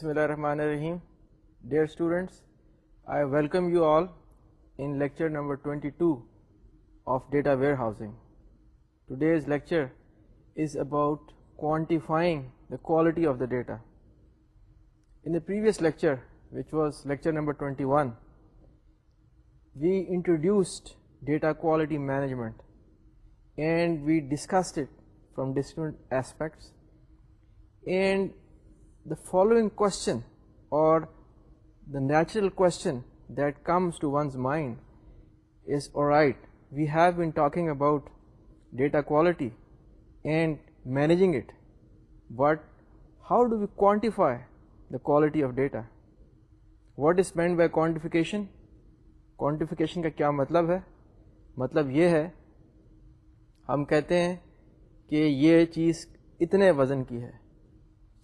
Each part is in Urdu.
بسم اللہ الرحمن الرحیم۔ Dear students I welcome you all in lecture number twenty two of data warehousing today's lecture is about quantifying the quality of the data in the previous lecture which was lecture number twenty one we introduced data quality management and we discussed it from different aspects and And the following question, or the natural question that comes to one's mind is, alright, we have been talking about data quality and managing it, but how do we quantify the quality of data? What is meant by quantification? Quantification کا کیا مطلب ہے مطلب یہ ہے ہم کہتے ہیں کہ یہ چیز اتنے وزن کی ہے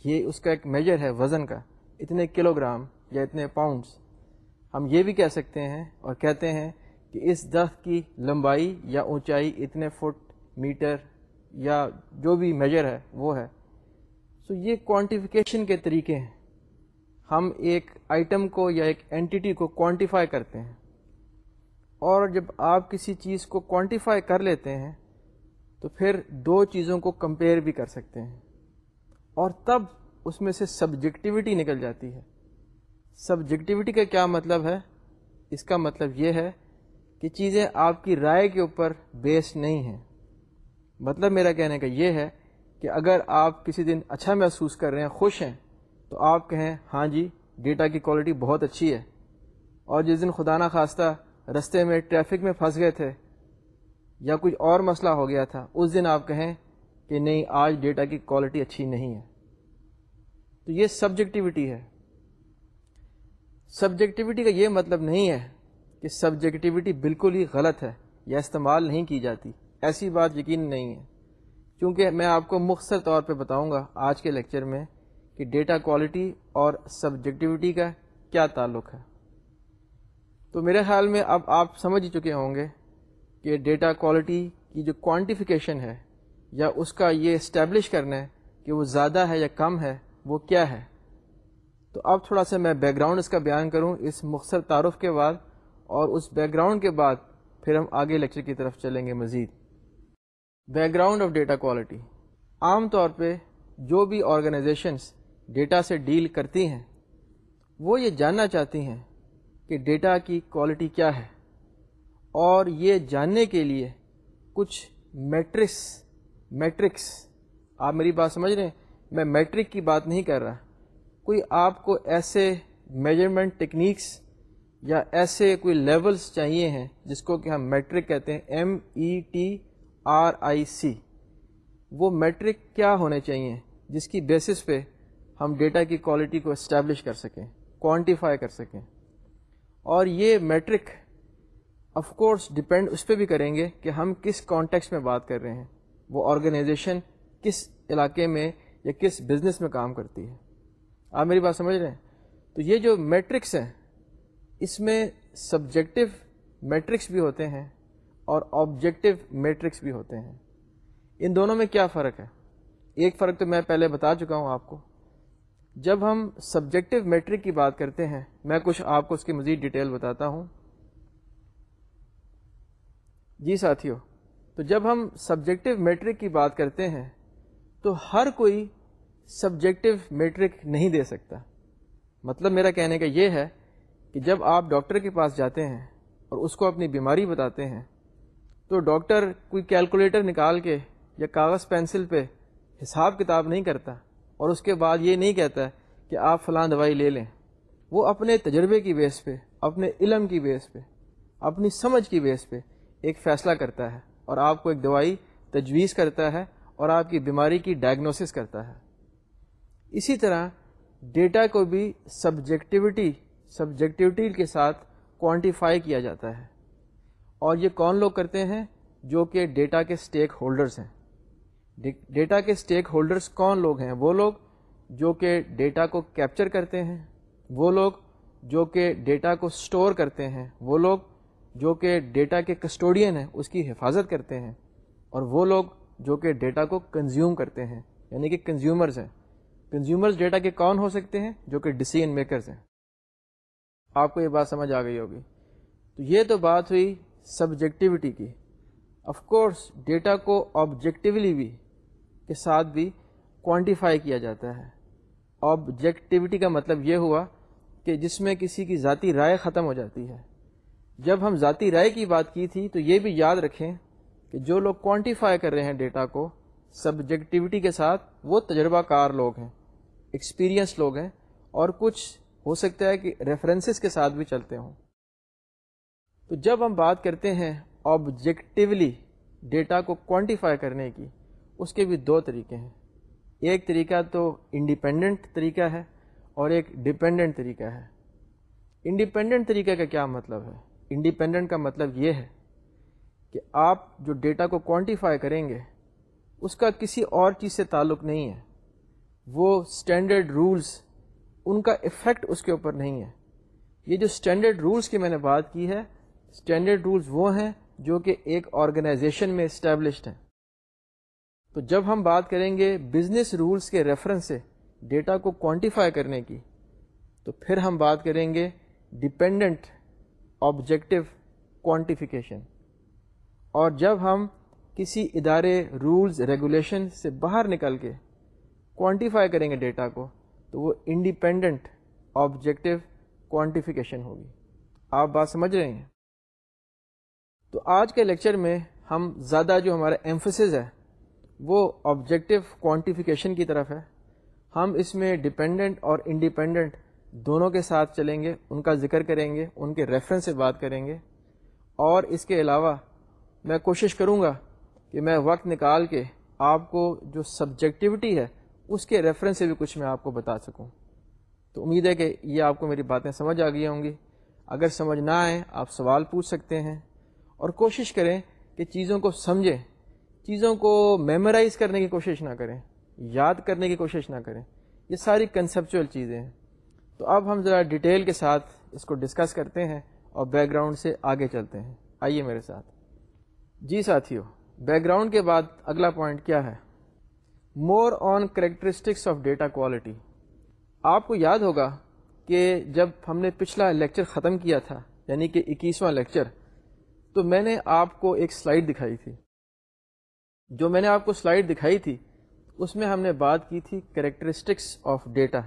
یہ اس کا ایک میجر ہے وزن کا، اتنے کلو گرام یا اتنے پاؤنڈس ہم یہ بھی کہہ سکتے ہیں اور کہتے ہیں کہ اس درخت کی لمبائی یا اونچائی اتنے فٹ، میٹر یا جو بھی میجر ہے، وہ ہے۔ سو so یہ کوانٹیفیکیشن کے طریقے ہیں۔ ہم ایک آئٹم کو یا ایک اینٹی کو کوانٹیفائی کرتے ہیں۔ اور جب آپ کسی چیز کو کوانٹیفائی کر لیتے ہیں، تو پھر دو چیزوں کو کمپیئر بھی کر سکتے ہیں۔ اور تب اس میں سے سبجیکٹیوٹی نکل جاتی ہے۔ سبجیکٹیوٹی کا کیا مطلب ہے؟ اس کا مطلب یہ ہے کہ چیزیں آپ کی رائے کے اوپر بیس نہیں ہیں۔ مطلب میرا کہنے کا یہ ہے کہ اگر آپ کسی دن اچھا محسوس کر رہے ہیں، خوش ہیں، تو آپ کہیں ہاں جی ڈیٹا کی کوالٹی بہت اچھی ہے۔ اور جس دن خدا نہ خواستہ رستے میں ٹریفک میں پھنس گئے تھے یا کچھ اور مسئلہ ہو گیا تھا، اس دن آپ کہیں کہ نہیں، آج ڈیٹا کی کوالٹی اچھی نہیں ہے۔ تو یہ سبجیکٹیوٹی ہے۔ سبجیکٹیوٹی کا یہ مطلب نہیں ہے کہ سبجیکٹیوٹی بالکل ہی غلط ہے یا استعمال نہیں کی جاتی۔ ایسی بات یقین نہیں ہے۔ کیونکہ میں آپ کو مختصر طور پہ بتاؤں گا آج کے لیکچر میں کہ ڈیٹا کوالٹی اور سبجیکٹیوٹی کا کیا تعلق ہے۔ تو میرے خیال میں اب آپ سمجھ ہی چکے ہوں گے کہ ڈیٹا کوالٹی کی جو کوانٹیفیکیشن ہے یا اس کا یہ اسٹیبلش کرنا ہے کہ وہ زیادہ ہے یا کم ہے، وہ کیا ہے؟ تو اب تھوڑا سا میں بیک گراؤنڈ اس کا بیان کروں، اس مختصر تعارف کے بعد اور اس بیک گراؤنڈ کے بعد پھر ہم آگے لیکچر کی طرف چلیں گے مزید۔ Background of data quality عام طور پہ جو بھی آرگنائزیشنس ڈیٹا سے ڈیل کرتی ہیں، وہ یہ جاننا چاہتی ہیں کہ ڈیٹا کی کوالٹی کیا ہے اور یہ جاننے کے لیے کچھ میٹرکس میٹرکس۔ آپ میری بات سمجھ رہے ہیں؟ میں میٹرک کی بات نہیں کر رہا۔ کوئی آپ کو ایسے میجرمنٹ ٹیکنیکس یا ایسے کوئی لیولز چاہیے ہیں جس کو کہ ہم میٹرک کہتے ہیں؟ M E T R I C وہ میٹرک کیا ہونے چاہیے؟ جس کی بیسس پہ ہم ڈیٹا کی کوالٹی کو اسٹیبلش کر سکیں کوانٹیفائی کر سکیں۔ اور یہ میٹرک آف کورس ڈپینڈ اس پہ بھی کریں گے کہ ہم کس کانٹیکس میں بات کر رہے ہیں۔ وہ آرگنائزیشن کس علاقے میں یا کس بزنس میں کام کرتی ہے۔ آپ میری بات سمجھ رہے ہیں؟ تو یہ جو میٹرکس ہیں، اس میں سبجیکٹو میٹرکس بھی ہوتے ہیں اور آبجیکٹو میٹرکس بھی ہوتے ہیں۔ ان دونوں میں کیا فرق ہے؟ ایک فرق تو میں پہلے بتا چکا ہوں آپ کو۔ جب ہم سبجیکٹو میٹرک کی بات کرتے ہیں، میں کچھ آپ کو اس کی مزید ڈیٹیل بتاتا ہوں۔ جی ساتھیوں تو جب ہم سبجیکٹو میٹرک کی بات کرتے ہیں، تو ہر کوئی سبجیکٹو میٹرک نہیں دے سکتا۔ مطلب میرا کہنے کا یہ ہے کہ جب آپ ڈاکٹر کے پاس جاتے ہیں اور اس کو اپنی بیماری بتاتے ہیں، تو ڈاکٹر کوئی کیلکولیٹر نکال کے یا کاغذ پینسل پہ حساب کتاب نہیں کرتا اور اس کے بعد یہ نہیں کہتا کہ آپ فلاں دوائی لے لیں۔ وہ اپنے تجربے کی بیس پہ، اپنے علم کی بیس پہ، اپنی سمجھ کی بیس پہ ایک فیصلہ کرتا ہے۔ اور آپ کو ایک دوائی تجویز کرتا ہے اور آپ کی بیماری کی ڈائگنوسس کرتا ہے۔ اسی طرح ڈیٹا کو بھی سبجیکٹیوٹی سبجیکٹیوٹی کے ساتھ کوانٹیفائی کیا جاتا ہے۔ اور یہ کون لوگ کرتے ہیں جو کہ ڈیٹا کے سٹیک ہولڈرز ہیں؟ ڈیٹا کے سٹیک ہولڈرز کون لوگ ہیں؟ وہ لوگ جو کہ ڈیٹا کو کیپچر کرتے ہیں۔ وہ لوگ جو کہ ڈیٹا کو سٹور کرتے ہیں۔ وہ لوگ جو کہ ڈیٹا کے کسٹوڈین ہیں، اس کی حفاظت کرتے ہیں۔ اور وہ لوگ جو کہ ڈیٹا کو کنزیوم کرتے ہیں یعنی کہ کنزیومرز ہیں۔ کنزیومرز ڈیٹا کے کون ہو سکتے ہیں؟ جو کہ ڈسیزن میکرز ہیں۔ آپ کو یہ بات سمجھ آ گئی ہوگی۔ تو یہ تو بات ہوئی سبجیکٹیوٹی کی۔ آف کورس ڈیٹا کو آبجیکٹیولی بھی، کے ساتھ بھی کوانٹیفائی کیا جاتا ہے۔ آبجیکٹیوٹی کا مطلب یہ ہوا کہ جس میں کسی کی ذاتی رائے ختم ہو جاتی ہے۔ جب ہم ذاتی رائے کی بات کی تھی تو یہ بھی یاد رکھیں کہ جو لوگ کوانٹیفائی کر رہے ہیں ڈیٹا کو سبجیکٹیوٹی کے ساتھ وہ تجربہ کار لوگ ہیں ایکسپیرئنس لوگ ہیں اور کچھ ہو سکتا ہے کہ ریفرنسز کے ساتھ بھی چلتے ہوں۔ تو جب ہم بات کرتے ہیں آبجیکٹیولی ڈیٹا کو کوانٹیفائی کرنے کی، اس کے بھی دو طریقے ہیں۔ ایک طریقہ تو انڈیپینڈنٹ طریقہ ہے اور ایک ڈپینڈنٹ طریقہ ہے۔ انڈیپینڈنٹ طریقہ کا کیا مطلب ہے؟ انڈیپینڈنٹ کا مطلب یہ ہے کہ آپ جو ڈیٹا کو کوانٹیفائی کریں گے، اس کا کسی اور چیز سے تعلق نہیں ہے۔ وہ اسٹینڈرڈ رولز ان کا افیکٹ اس کے اوپر نہیں ہے۔ یہ جو اسٹینڈرڈ رولز کی میں نے بات کی ہے اسٹینڈرڈ رولز وہ ہیں جو کہ ایک آرگنائزیشن میں اسٹیبلشڈ ہیں۔ تو جب ہم بات کریں گے بزنس رولز کے ریفرنس سے ڈیٹا کو کوانٹیفائی کرنے کی، تو پھر ہم بات کریں گے ڈپینڈنٹ آبجیکٹو کوانٹیفیکیشن اور جب ہم کسی ادارے رولز ریگولیشن سے باہر نکل کے کوانٹیفائی کریں گے ڈیٹا کو، تو وہ انڈیپینڈنٹ آبجیکٹو کوانٹیفیکیشن ہوگی۔ آپ بات سمجھ رہے ہیں؟ تو آج کے لیکچر میں ہم زیادہ جو ہمارا ایمفسز ہے، وہ آبجیکٹو کوانٹیفیکیشن کی طرف ہے۔ ہم اس میں ڈپینڈنٹ اور انڈیپینڈنٹ دونوں کے ساتھ چلیں گے، ان کا ذکر کریں گے، ان کے ریفرنس سے بات کریں گے۔ اور اس کے علاوہ میں کوشش کروں گا کہ میں وقت نکال کے آپ کو جو سبجیکٹیوٹی ہے، اس کے ریفرنس سے بھی کچھ میں آپ کو بتا سکوں۔ تو امید ہے کہ یہ آپ کو میری باتیں سمجھ آ گئی ہوں گی۔ اگر سمجھ نہ آئیں آپ سوال پوچھ سکتے ہیں۔ اور کوشش کریں کہ چیزوں کو سمجھیں۔ چیزوں کو میمورائز کرنے کی کوشش نہ کریں۔ یاد کرنے کی کوشش نہ کریں۔ یہ ساری کنسپچل چیزیں ہیں۔ تو اب ہم ذرا ڈیٹیل کے ساتھ اس کو ڈسکس کرتے ہیں اور بیک گراؤنڈ سے آگے چلتے ہیں۔ آئیے میرے ساتھ۔ جی ساتھیو، بیک گراؤنڈ کے بعد اگلا پوائنٹ کیا ہے؟ More on characteristics of data quality آپ کو یاد ہوگا کہ جب ہم نے پچھلا لیکچر ختم کیا تھا یعنی کہ اکیسواں لیکچر، تو میں نے آپ کو ایک سلائڈ دکھائی تھی۔ جو میں نے آپ کو سلائڈ دکھائی تھی، اس میں ہم نے بات کی تھی کریکٹرسٹکس آف ڈیٹا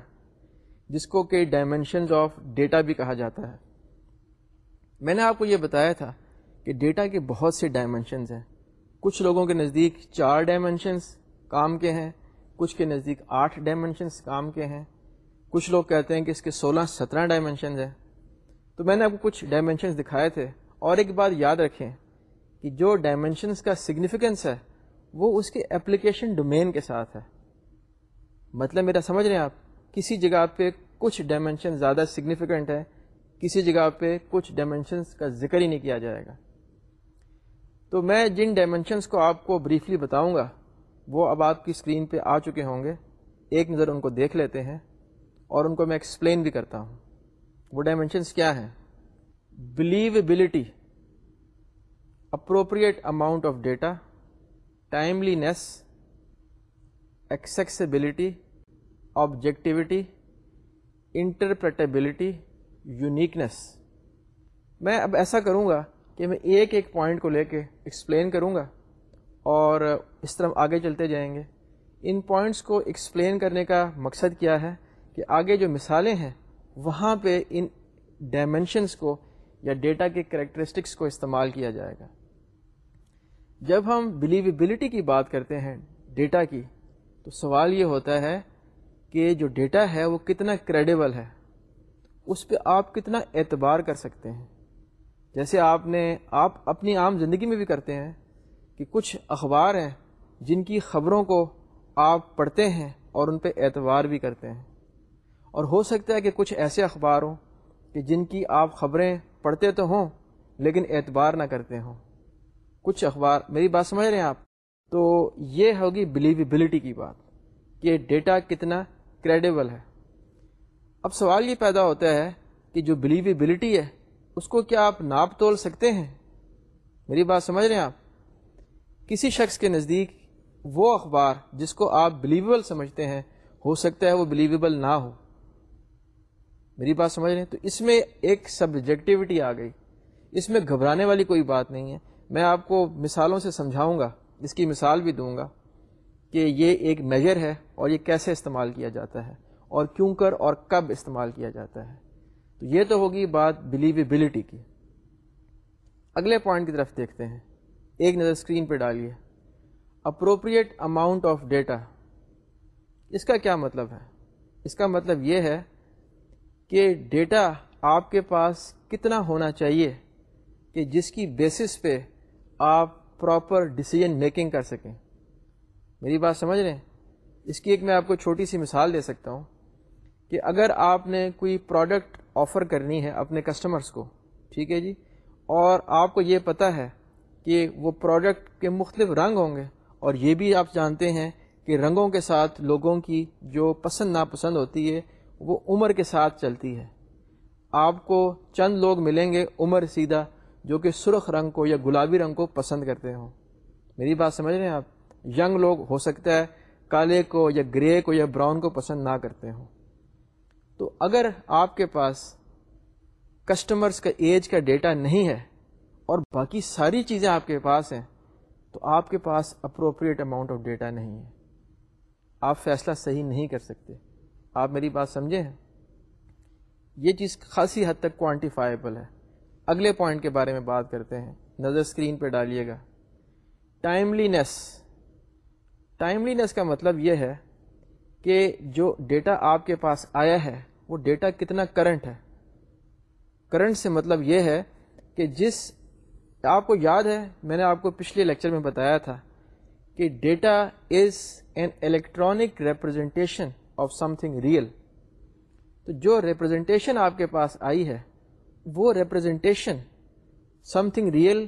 جس کو کہ ڈائمینشنز آف ڈیٹا بھی کہا جاتا ہے۔ میں نے آپ کو یہ بتایا تھا کہ ڈیٹا کے بہت سے ڈائمینشنز ہیں۔ کچھ لوگوں کے نزدیک چار ڈائمینشنس کام کے ہیں، کچھ کے نزدیک آٹھ ڈائمینشنس کام کے ہیں۔ کچھ لوگ کہتے ہیں کہ اس کے سولہ سترہ ڈائمینشنز ہیں۔ تو میں نے آپ کو کچھ ڈائمینشنس دکھائے تھے۔ اور ایک بات یاد رکھیں کہ جو ڈائمینشنس کا سگنیفیکنس ہے، وہ اس کے اپلیکیشن ڈومین کے ساتھ ہے۔ مطلب میرا سمجھ رہے ہیں آپ؟ کسی جگہ پہ کچھ ڈائمینشن زیادہ سگنیفیکنٹ ہے کسی جگہ پہ کچھ ڈائمینشنس کا ذکر ہی نہیں کیا جائے گا۔ تو میں جن ڈائمینشنس کو آپ کو بریفلی بتاؤں گا وہ اب آپ کی اسکرین پہ آ چکے ہوں گے۔ ایک نظر ان کو دیکھ لیتے ہیں اور ان کو میں ایکسپلین بھی کرتا ہوں۔ وہ ڈائمینشنس کیا ہیں؟ Believability appropriate amount of data timeliness accessibility objectivity interpretability, uniqueness. میں اب ایسا کروں گا کہ میں ایک ایک پوائنٹ کو لے کے ایکسپلین کروں گا اور اس طرح آگے چلتے جائیں گے۔ ان پوائنٹس کو ایکسپلین کرنے کا مقصد کیا ہے کہ آگے جو مثالیں ہیں، وہاں پہ ان ڈائمینشنس کو یا ڈیٹا کے کریکٹرسٹکس کو استعمال کیا جائے گا۔ جب ہم بلیویبلٹی کی بات کرتے ہیں ڈیٹا کی، تو سوال یہ ہوتا ہے کہ جو ڈیٹا ہے وہ کتنا کریڈیبل ہے، اس پہ آپ کتنا اعتبار کر سکتے ہیں۔ جیسے آپ نے، آپ اپنی عام زندگی میں بھی کرتے ہیں کہ کچھ اخبار ہیں جن کی خبروں کو آپ پڑھتے ہیں اور ان پہ اعتبار بھی کرتے ہیں۔ اور ہو سکتا ہے کہ کچھ ایسے اخبار ہوں کہ جن کی آپ خبریں پڑھتے تو ہوں لیکن اعتبار نہ کرتے ہوں۔ کچھ اخبار، میری بات سمجھ رہے ہیں آپ؟ تو یہ ہوگی بلیویبلٹی کی بات کہ ڈیٹا کتنا کریڈیبل ہے۔ اب سوال یہ پیدا ہوتا ہے کہ جو بلیویبلٹی ہے، اس کو کیا آپ ناپ تول سکتے ہیں؟ میری بات سمجھ رہے ہیں آپ؟ کسی شخص کے نزدیک وہ اخبار جس کو آپ بلیویبل سمجھتے ہیں، ہو سکتا ہے وہ بلیویبل نہ ہو۔ میری بات سمجھ رہے ہیں؟ تو اس میں ایک سبجیکٹیوٹی آ گئی۔ اس میں گھبرانے والی کوئی بات نہیں ہے۔ میں آپ کو مثالوں سے سمجھاؤں گا، اس کی مثال بھی دوں گا۔ کہ یہ ایک میجر ہے اور یہ کیسے استعمال کیا جاتا ہے اور کیوں کر اور کب استعمال کیا جاتا ہے۔ تو یہ تو ہوگی بات بلیویبلٹی کی۔ اگلے پوائنٹ کی طرف دیکھتے ہیں۔ ایک نظر اسکرین پہ ڈالیے۔ اپروپریٹ اماؤنٹ آف ڈیٹا اس کا کیا مطلب ہے؟ اس کا مطلب یہ ہے کہ ڈیٹا آپ کے پاس کتنا ہونا چاہیے کہ جس کی بیسس پہ آپ پراپر ڈسیزن میکنگ کر سکیں۔ میری بات سمجھ رہے ہیں؟ اس کی ایک میں آپ کو چھوٹی سی مثال دے سکتا ہوں کہ اگر آپ نے کوئی پروڈکٹ آفر کرنی ہے اپنے کسٹمرس کو، ٹھیک ہے جی؟ اور آپ کو یہ پتہ ہے کہ وہ پروڈکٹ کے مختلف رنگ ہوں گے، اور یہ بھی آپ جانتے ہیں کہ رنگوں کے ساتھ لوگوں کی جو پسند ناپسند ہوتی ہے، وہ عمر کے ساتھ چلتی ہے۔ آپ کو چند لوگ ملیں گے عمر سیدھا، جو کہ سرخ رنگ کو یا گلابی رنگ کو پسند کرتے ہوں۔ میری بات سمجھ رہے ہیں آپ؟ ینگ لوگ ہو سکتا ہے کالے کو یا گرے کو یا براؤن کو پسند نہ کرتے ہوں۔ تو اگر آپ کے پاس کسٹمرس کا ایج کا ڈیٹا نہیں ہے اور باقی ساری چیزیں آپ کے پاس ہیں، تو آپ کے پاس اپروپریٹ اماؤنٹ آف ڈیٹا نہیں ہے۔ آپ فیصلہ صحیح نہیں کر سکتے۔ آپ میری بات سمجھے ہیں؟ یہ چیز خاصی حد تک کوانٹیفائیبل ہے۔ اگلے پوائنٹ کے بارے میں بات کرتے ہیں۔ نظر اسکرین پہ ڈالیے گا۔ ٹائملینس ٹائملینس کا مطلب یہ ہے کہ جو ڈیٹا آپ کے پاس آیا ہے، وہ ڈیٹا کتنا کرنٹ ہے۔ کرنٹ سے مطلب یہ ہے کہ جس، آپ کو یاد ہے، میں نے آپ کو پچھلے لیکچر میں بتایا تھا کہ data is an electronic representation of something real تو جو ریپرزنٹیشن آپ کے پاس آئی ہے، وہ ریپرزنٹیشن سم تھنگ ریئل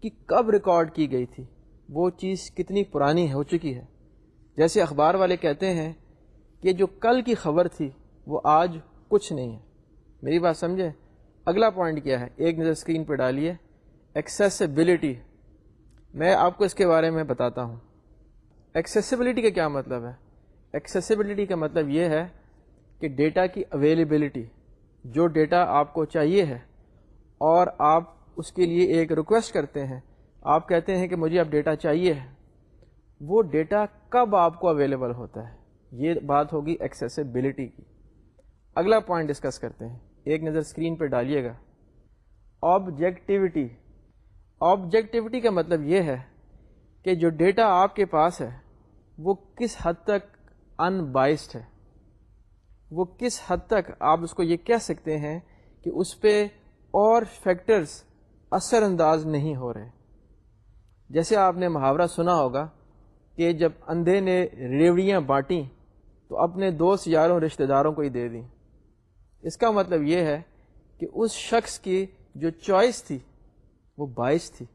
کی کب ریکارڈ کی گئی تھی؟ وہ چیز کتنی پرانی ہو چکی ہے۔ جیسے اخبار والے کہتے ہیں کہ جو کل کی خبر تھی، وہ آج کچھ نہیں ہے۔ میری بات سمجھے؟ اگلا پوائنٹ کیا ہے؟ ایک نظر اسکرین پہ ڈالیے۔ ایکسیسیبلٹی میں آپ کو اس کے بارے میں بتاتا ہوں۔ ایکسیسیبلٹی کا کیا مطلب ہے؟ ایکسیسیبلٹی کا مطلب یہ ہے کہ ڈیٹا کی اویلیبلٹی جو ڈیٹا آپ کو چاہیے ہے اور آپ اس کے لیے ایک ریکویسٹ کرتے ہیں آپ کہتے ہیں کہ مجھے اب ڈیٹا چاہیے۔ وہ ڈیٹا کب آپ کو اویلیبل ہوتا ہے؟ یہ بات ہوگی ایکسیسیبلٹی کی۔ اگلا پوائنٹ ڈسکس کرتے ہیں۔ ایک نظر اسکرین پہ ڈالیے گا۔ آبجیکٹیوٹی آبجیکٹیوٹی کا مطلب یہ ہے کہ جو ڈیٹا آپ کے پاس ہے، وہ کس حد تک ان بائسڈ ہے؟ وہ کس حد تک آپ اس کو یہ کہہ سکتے ہیں کہ اس پہ اور فیکٹرز اثر انداز نہیں ہو رہے۔ جیسے آپ نے محاورہ سنا ہوگا کہ جب اندھے نے ریوڑیاں بانٹیں تو اپنے دوست یاروں رشتہ داروں کو ہی دے دیں۔ اس کا مطلب یہ ہے کہ اس شخص کی جو چوائس تھی، وہ باعث تھی۔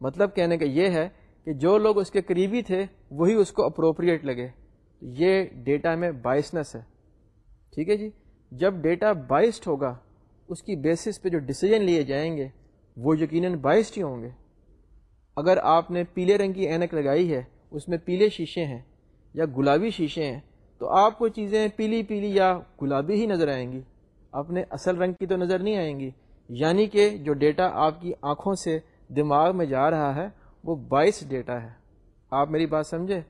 مطلب کہنے کا یہ ہے کہ جو لوگ اس کے قریبی تھے، وہی اس کو اپروپریٹ لگے۔ یہ ڈیٹا میں بائسنس ہے۔ ٹھیک ہے جی؟ جب ڈیٹا بائسڈ ہوگا، اس کی بیسس پہ جو ڈسیزن لیے جائیں گے، وہ یقیناً بائسڈ ہی ہوں گے۔ اگر آپ نے پیلے رنگ کی اینک لگائی ہے، اس میں پیلے شیشے ہیں یا گلابی شیشے ہیں، تو آپ کو چیزیں پیلی پیلی یا گلابی ہی نظر آئیں گی۔ اپنے اصل رنگ کی تو نظر نہیں آئیں گی۔ یعنی کہ جو ڈیٹا آپ کی آنکھوں سے دماغ میں جا رہا ہے، وہ بائس ڈیٹا ہے۔ آپ میری بات سمجھے؟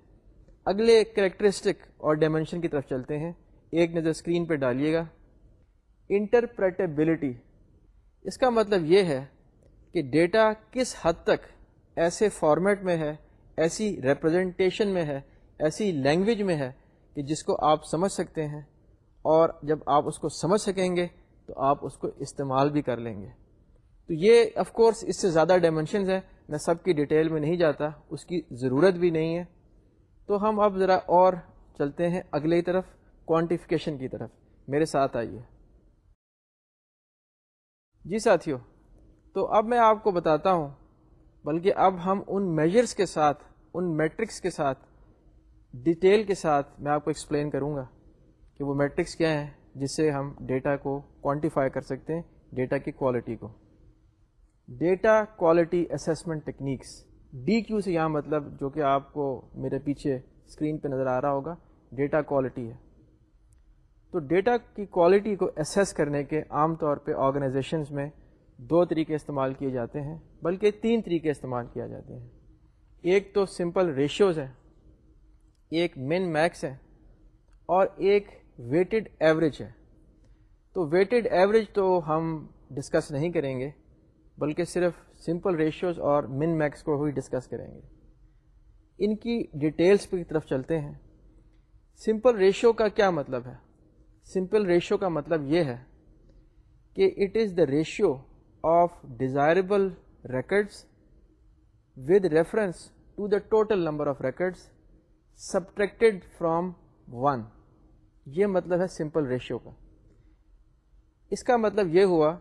اگلے کریکٹرسٹک اور ڈائمنشن کی طرف چلتے ہیں۔ ایک نظر اسکرین پہ ڈالیے گا۔ انٹرپریٹیبلٹی۔ اس کا مطلب یہ ہے کہ ڈیٹا کس حد تک ایسے فارمیٹ میں ہے، ایسی ریپرزنٹیشن میں ہے، ایسی لینگویج میں ہے کہ جس کو آپ سمجھ سکتے ہیں اور جب آپ اس کو سمجھ سکیں گے تو آپ اس کو استعمال بھی کر لیں گے۔ تو یہ آف کورس اس سے زیادہ ڈائمنشنز ہیں، میں سب کی ڈیٹیل میں نہیں جاتا، اس کی ضرورت بھی نہیں ہے۔ تو ہم اب ذرا اور چلتے ہیں اگلے طرف کوانٹیفیکیشن کی طرف۔ میرے ساتھ آئیے۔ جی ساتھیوں تو اب میں آپ کو بتاتا ہوں بلکہ اب ہم ان میجرس کے ساتھ، ان میٹرکس کے ساتھ ڈیٹیل کے ساتھ میں آپ کو ایکسپلین کروں گا کہ وہ میٹرکس کیا ہیں، جس سے ہم ڈیٹا کو کوانٹیفائی کر سکتے ہیں ڈیٹا کی کوالٹی کو۔ Data quality assessment techniques D Q سے یہاں مطلب جو کہ آپ کو میرے پیچھے اسکرین پہ نظر آ رہا ہوگا ڈیٹا کوالٹی ہے۔ تو ڈیٹا کی کوالٹی کو اسیس کرنے کے عام طور پہ آرگنائزیشنز میں دو طریقے استعمال کیے جاتے ہیں، بلکہ تین طریقے استعمال کیا جاتے ہیں۔ ایک تو سمپل ریشیوز ہے ایک من میکس ہے اور ایک ویٹڈ ایوریج ہے تو ویٹڈ ایوریج تو ہم ڈسکس نہیں کریں گے، بلکہ صرف سمپل ریشیوز اور من میکس کو ہی ڈسکس کریں گے۔ ان کی ڈیٹیلز کی طرف چلتے ہیں۔ سمپل ریشو کا کیا مطلب ہے؟ سمپل ریشو کا مطلب یہ ہے کہ it is the ratio of desirable records with reference to the total number of records subtracted from one. یہ مطلب ہے سمپل ریشو کا. اس کا مطلب یہ ہوا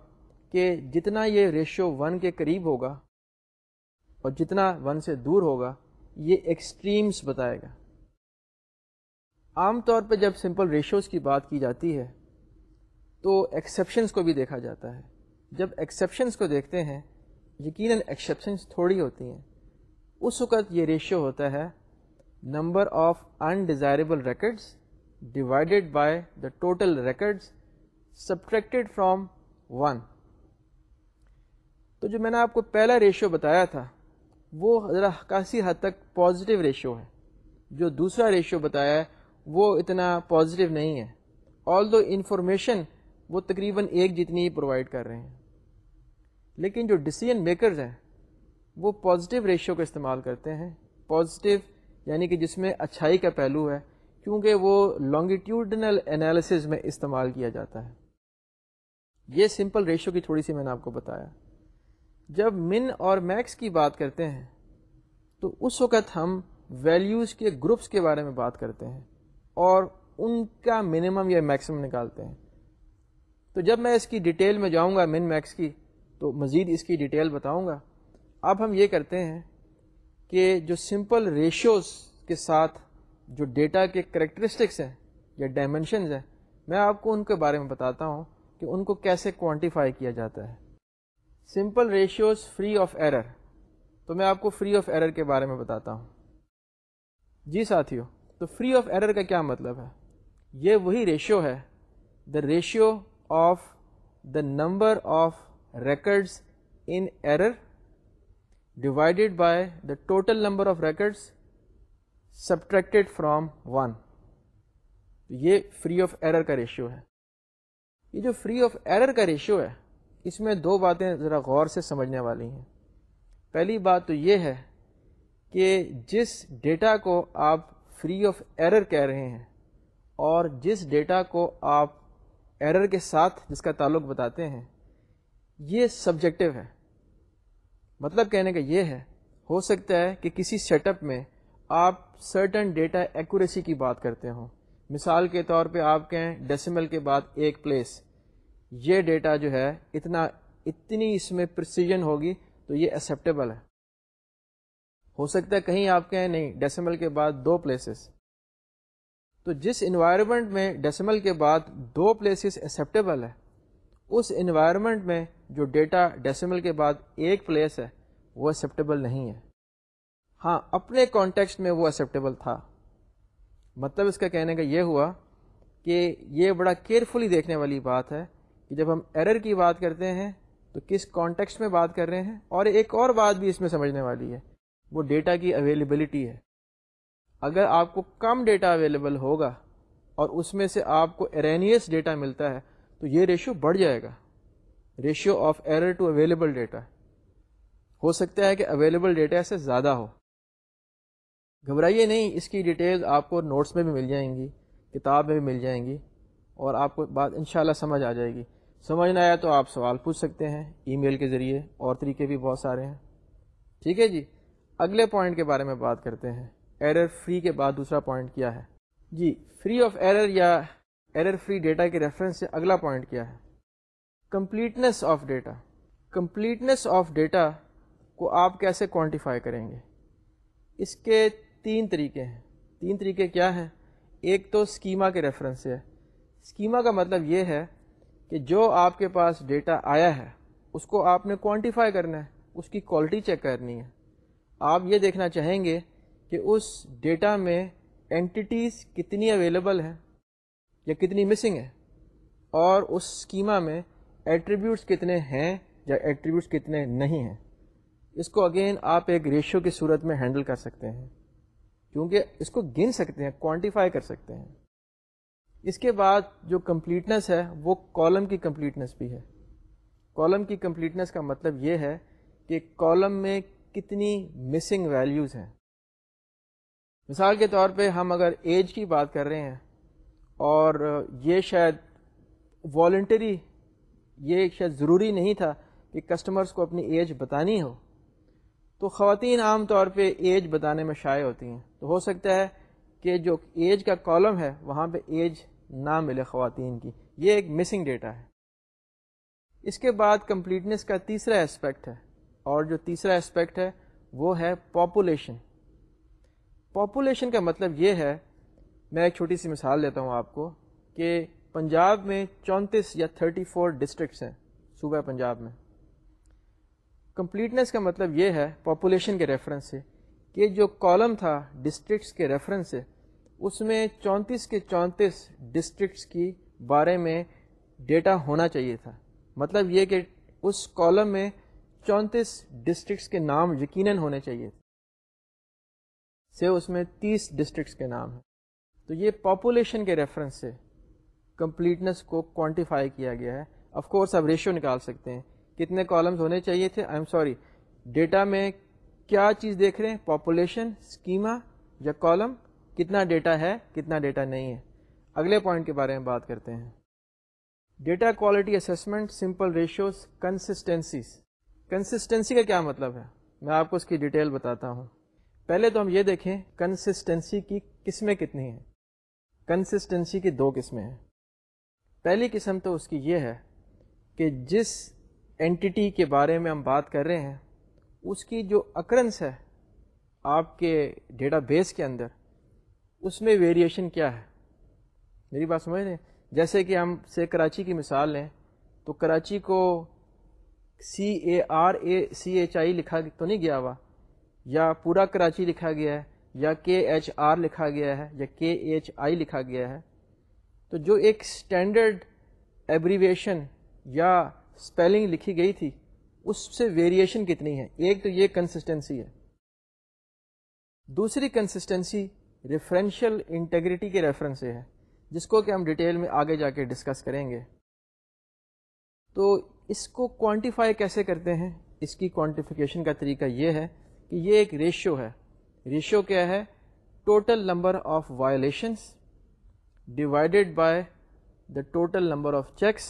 کہ جتنا یہ ریشو ون کے قریب ہوگا اور جتنا ون سے دور ہوگا، یہ ایکسٹریمس بتائے گا. عام طور پہ جب سمپل ریشوز کی بات کی جاتی ہے، تو ایکسیپشنس کو بھی دیکھا جاتا ہے۔ جب ایکسیپشنس کو دیکھتے ہیں، یقیناً ایکسیپشنس تھوڑی ہوتی ہیں۔ اس وقت یہ ریشو ہوتا ہے number of undesirable records divided by the total records subtracted from one تو جو میں نے آپ کو پہلا ریشو بتایا تھا، وہ ذرا کافی حد تک پازیٹیو ریشو ہے۔ جو دوسرا ریشو بتایا ہے، وہ اتنا پازیٹیو نہیں ہے۔ آل دو انفارمیشن وہ تقریباً ایک جتنی ہی پرووائڈ کر رہے ہیں۔ لیکن جو ڈسیزن میکرز ہیں، وہ پازیٹیو ریشو کا استعمال کرتے ہیں۔ پازیٹیو یعنی کہ جس میں اچھائی کا پہلو ہے، کیونکہ وہ لانگیٹیوڈنل انالیسز میں استعمال کیا جاتا ہے۔ یہ سمپل ریشو کی تھوڑی سی میں نے آپ کو بتایا۔ جب من اور میکس کی بات کرتے ہیں، تو اس وقت ہم ویلیوز کے گروپس کے بارے میں بات کرتے ہیں اور ان کا منیمم یا میکسیمم نکالتے ہیں۔ تو جب میں اس کی ڈیٹیل میں جاؤں گا من میکس کی تو مزید اس کی ڈیٹیل بتاؤں گا۔ اب ہم یہ کرتے ہیں کہ جو سمپل ریشوز کے ساتھ جو ڈیٹا کے کریکٹرسٹکس ہیں یا ڈائمنشنز ہیں، میں آپ کو ان کے بارے میں بتاتا ہوں کہ ان کو کیسے کوانٹیفائی کیا جاتا ہے۔ Simple ratios free of error. تو میں آپ کو فری آف ایرر کے بارے میں بتاتا ہوں۔ جی ساتھیوں تو فری آف ایرر کا کیا مطلب ہے؟ یہ وہی ریشیو ہے the ratio of the number of records in error divided by the total number of records subtracted from one یہ فری آف ایرر کا ریشیو ہے۔ یہ جو فری آف ایرر کا ریشیو ہے، اس میں دو باتیں ذرا غور سے سمجھنے والی ہیں۔ پہلی بات تو یہ ہے کہ جس ڈیٹا کو آپ فری آف ایرر کہہ رہے ہیں اور جس ڈیٹا کو آپ ایرر کے ساتھ جس کا تعلق بتاتے ہیں یہ سبجیکٹو ہے۔ مطلب کہنے کا یہ ہے، ہو سکتا ہے کہ کسی سیٹ اپ میں آپ سرٹن ڈیٹا ایکوریسی کی بات کرتے ہوں۔ مثال کے طور پہ آپ کہیں ڈیسیمل کے بعد ایک پلیس یہ ڈیٹا جو ہے اتنا، اتنی اس میں پرسیجن ہوگی تو یہ ایکسیپٹیبل ہے۔ ہو سکتا ہے کہیں آپ کہیں نہیں ڈیسیمل کے بعد دو پلیسز تو جس انوائرمنٹ میں ڈیسیمل کے بعد دو پلیسز ایکسیپٹیبل ہے اس انوائرمنٹ میں جو ڈیٹا ڈیسیمل کے بعد ایک پلیس ہے، وہ ایکسیپٹیبل نہیں ہے۔ ہاں اپنے کانٹیکسٹ میں وہ ایکسیپٹیبل تھا۔ مطلب اس کا کہنے کا یہ ہوا کہ یہ بڑا کیئرفلی دیکھنے والی بات ہے کہ جب ہم ایرر کی بات کرتے ہیں تو کس کانٹیکسٹ میں بات کر رہے ہیں اور ایک اور بات بھی اس میں سمجھنے والی ہے، وہ ڈیٹا کی اویلیبلٹی ہے۔ اگر آپ کو کم ڈیٹا اویلیبل ہوگا اور اس میں سے آپ کو ارینیس ڈیٹا ملتا ہے تو یہ ریشو بڑھ جائے گا۔ Ratio of error to available data ہو سکتا ہے کہ اویلیبل ڈیٹا سے زیادہ ہو۔ گھبرائیے نہیں، اس کی ڈیٹیل آپ کو نوٹس میں بھی مل جائیں گی، کتاب میں بھی مل جائیں گی اور آپ کو بات انشاءاللہ سمجھ آ جائے گی۔ سمجھ نہ آیا تو آپ سوال پوچھ سکتے ہیں ای میل کے ذریعے، اور طریقے بھی بہت سارے ہیں۔ ٹھیک ہے جی اگلے پوائنٹ کے بارے میں بات کرتے ہیں۔ ایرر فری کے بعد دوسرا پوائنٹ کیا ہے؟ جی فری آف ایرر یا ایرر فری ڈیٹا کے ریفرنس سے اگلا پوائنٹ کیا ہے؟ Completeness of data completeness of data کو آپ کیسے کوانٹیفائی کریں گے؟ اس کے تین طریقے ہیں۔ تین طریقے کیا ہیں؟ ایک تو اسکیما کے ریفرنس سے ہے۔ اسکیما کا مطلب یہ ہے کہ جو آپ کے پاس ڈیٹا آیا ہے، اس کو آپ نے کوانٹیفائی کرنا ہے۔ اس کی کوالٹی چیک کرنی ہے۔ آپ یہ دیکھنا چاہیں گے کہ اس ڈیٹا میں اینٹیز کتنی اویلیبل ہیں۔ یا کتنی مسنگ ہے؟ اور اس اسکیما میں ایٹریبیوٹس کتنے ہیں یا ایٹریبیوٹس کتنے نہیں ہیں؟ اس کو اگین آپ ایک ریشو کی صورت میں ہینڈل کر سکتے ہیں، کیونکہ اس کو گن سکتے ہیں کوانٹیفائی کر سکتے ہیں۔ اس کے بعد جو کمپلیٹنس ہے، وہ کالم کی کمپلیٹنس بھی ہے۔ کالم کی کمپلیٹنس کا مطلب یہ ہے کہ کالم میں کتنی مسنگ ویلیوز ہیں۔ مثال کے طور پہ ہم اگر ایج کی بات کر رہے ہیں اور یہ شاید والنٹری یہ شاید ضروری نہیں تھا کہ کسٹمرز کو اپنی ایج بتانی ہو۔ تو خواتین عام طور پہ ایج بتانے میں شائع ہوتی ہیں۔ تو ہو سکتا ہے کہ جو ایج کا کالم ہے، وہاں پہ ایج نہ ملے خواتین کی۔ یہ ایک مسنگ ڈیٹا ہے۔ اس کے بعد کمپلیٹنس کا تیسرا اسپیکٹ ہے۔ اور جو تیسرا اسپیکٹ ہے، وہ ہے پاپولیشن پاپولیشن کا مطلب یہ ہے میں ایک چھوٹی سی مثال دیتا ہوں آپ کو کہ پنجاب میں چونتیس یا تھرٹی فور ڈسٹرکٹس ہیں صوبہ پنجاب میں۔ کمپلیٹنس کا مطلب یہ ہے پاپولیشن کے ریفرنس سے کہ جو کالم تھا ڈسٹرکٹس کے ریفرنس سے، اس میں چونتیس کے چونتیس ڈسٹرکٹس کی بارے میں ڈیٹا ہونا چاہیے تھا۔ مطلب یہ کہ اس کالم میں چونتیس ڈسٹرکٹس کے نام یقیناً ہونے چاہیے تھے۔ سے اس میں تیس ڈسٹرکٹس کے نام ہیں۔ تو یہ پاپولیشن کے ریفرنس سے کمپلیٹنس کو کوانٹیفائی کیا گیا ہے۔ آف کورس آپ ریشو نکال سکتے ہیں۔ کتنے کالمز ہونے چاہیے تھے؟ آئی ایم سوری ڈیٹا میں کیا چیز دیکھ رہے ہیں؟ پاپولیشن اسکیما یا کالم کتنا ڈیٹا ہے، کتنا ڈیٹا نہیں ہے۔ اگلے پوائنٹ کے بارے میں بات کرتے ہیں۔ Data quality assessment simple ratios consistencies consistency کا کیا مطلب ہے؟ میں آپ کو اس کی ڈیٹیل بتاتا ہوں۔ پہلے تو ہم یہ دیکھیں کنسسٹنسی کی قسمیں کتنی ہیں۔ کنسسٹنسی کی دو قسمیں ہیں۔ پہلی قسم تو اس کی یہ ہے کہ جس اینٹی کے بارے میں ہم بات کر رہے ہیں، اس کی جو اکرنس ہے آپ کے ڈیٹا بیس کے اندر، اس میں ویریشن کیا ہے۔ میری بات سمجھ رہے ہیں؟ جیسے کہ ہم سے کراچی کی مثال لیں، تو کراچی کو C A R A C H I لکھا تو نہیں گیا ہوا، یا پورا کراچی لکھا گیا ہے۔ یا کے ایچ آر لکھا گیا ہے یا کے ایچ آئی لکھا گیا ہے، تو جو ایک اسٹینڈرڈ ایبریویشن یا اسپیلنگ لکھی گئی تھی، اس سے ویریشن کتنی ہے؟ ایک تو یہ کنسسٹنسی ہے۔ دوسری کنسسٹنسی ریفرنشل انٹیگریٹی کے ریفرنس سے ہے، جس کو کہ ہم ڈیٹیل میں آگے جا کے ڈسکس کریں گے۔ تو اس کو کوانٹیفائی کیسے کرتے ہیں؟ اس کی کوانٹیفیکیشن کا طریقہ یہ ہے کہ یہ ایک ریشو ہے۔ ریشو کیا ہے؟ Total number of violations divided by the total number of checks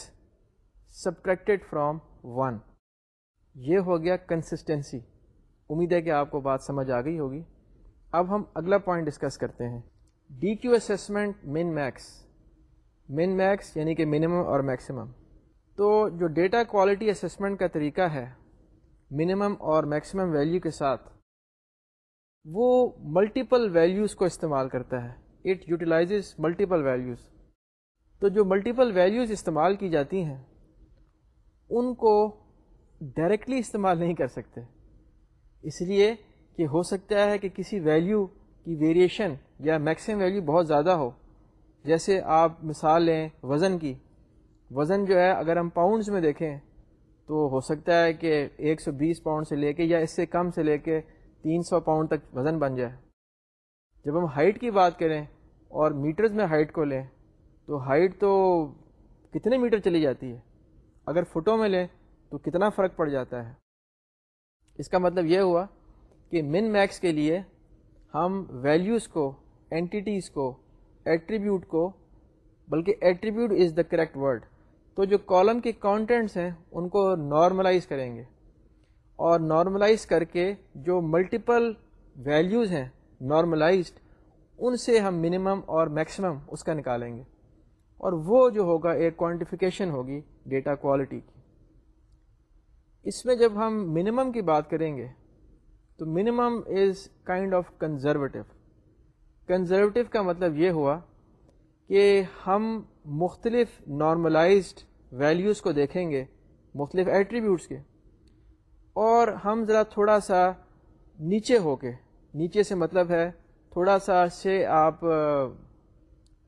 subtracted from one یہ ہو گیا کنسسٹینسی امید ہے کہ آپ کو بات سمجھ آ گئی ہوگی۔ اب ہم اگلا پوائنٹ ڈسکس کرتے ہیں۔ D Q assessment min max min max یعنی کہ منیمم اور میکسیمم تو جو ڈیٹا کوالٹی اسسمنٹ کا طریقہ ہے منیمم اور میکسیمم ویلیو کے ساتھ وہ ملٹیپل ویلیوز کو استعمال کرتا ہے۔ اٹ یوٹیلائزز ملٹیپل ویلیوز تو جو ملٹیپل ویلیوز استعمال کی جاتی ہیں، ان کو ڈائریکٹلی استعمال نہیں کر سکتے۔ اس لیے کہ ہو سکتا ہے کہ کسی ویلیو کی ویریشن یا میکسیمم ویلیو بہت زیادہ ہو۔ جیسے آپ مثال لیں وزن کی۔ وزن جو ہے، اگر ہم پاؤنڈز میں دیکھیں، تو ہو سکتا ہے کہ ایک سو بیس پاؤنڈ سے لے کے یا اس سے کم سے لے کے تین سو پاؤنڈ تک وزن بن جائے۔ جب ہم ہائٹ کی بات کریں اور میٹرز میں ہائٹ کو لیں، تو ہائٹ تو کتنے میٹر چلی جاتی ہے؟ اگر فٹوں میں لیں، تو کتنا فرق پڑ جاتا ہے؟ اس کا مطلب یہ ہوا کہ من میکس کے لیے ہم ویلیوز کو اینٹیز کو ایٹریبیوٹ کو، بلکہ attribute is the correct word تو جو کالم کے کانٹینٹس ہیں، ان کو نارملائز کریں گے۔ اور نارملائز کر کے جو ملٹیپل ویلیوز ہیں نارملائزڈ ان سے ہم منیمم اور میکسیمم اس کا نکالیں گے۔ اور وہ جو ہوگا ایک کوانٹیفیکیشن ہوگی ڈیٹا کوالٹی کی۔ اس میں جب ہم منیمم کی بات کریں گے، تو minimum is kind of conservative conservative کا مطلب یہ ہوا کہ ہم مختلف نارملائزڈ ویلیوز کو دیکھیں گے، مختلف ایٹریبیوٹس کے۔ اور ہم ذرا تھوڑا سا نیچے ہو کے، نیچے سے مطلب ہے تھوڑا سا سے آپ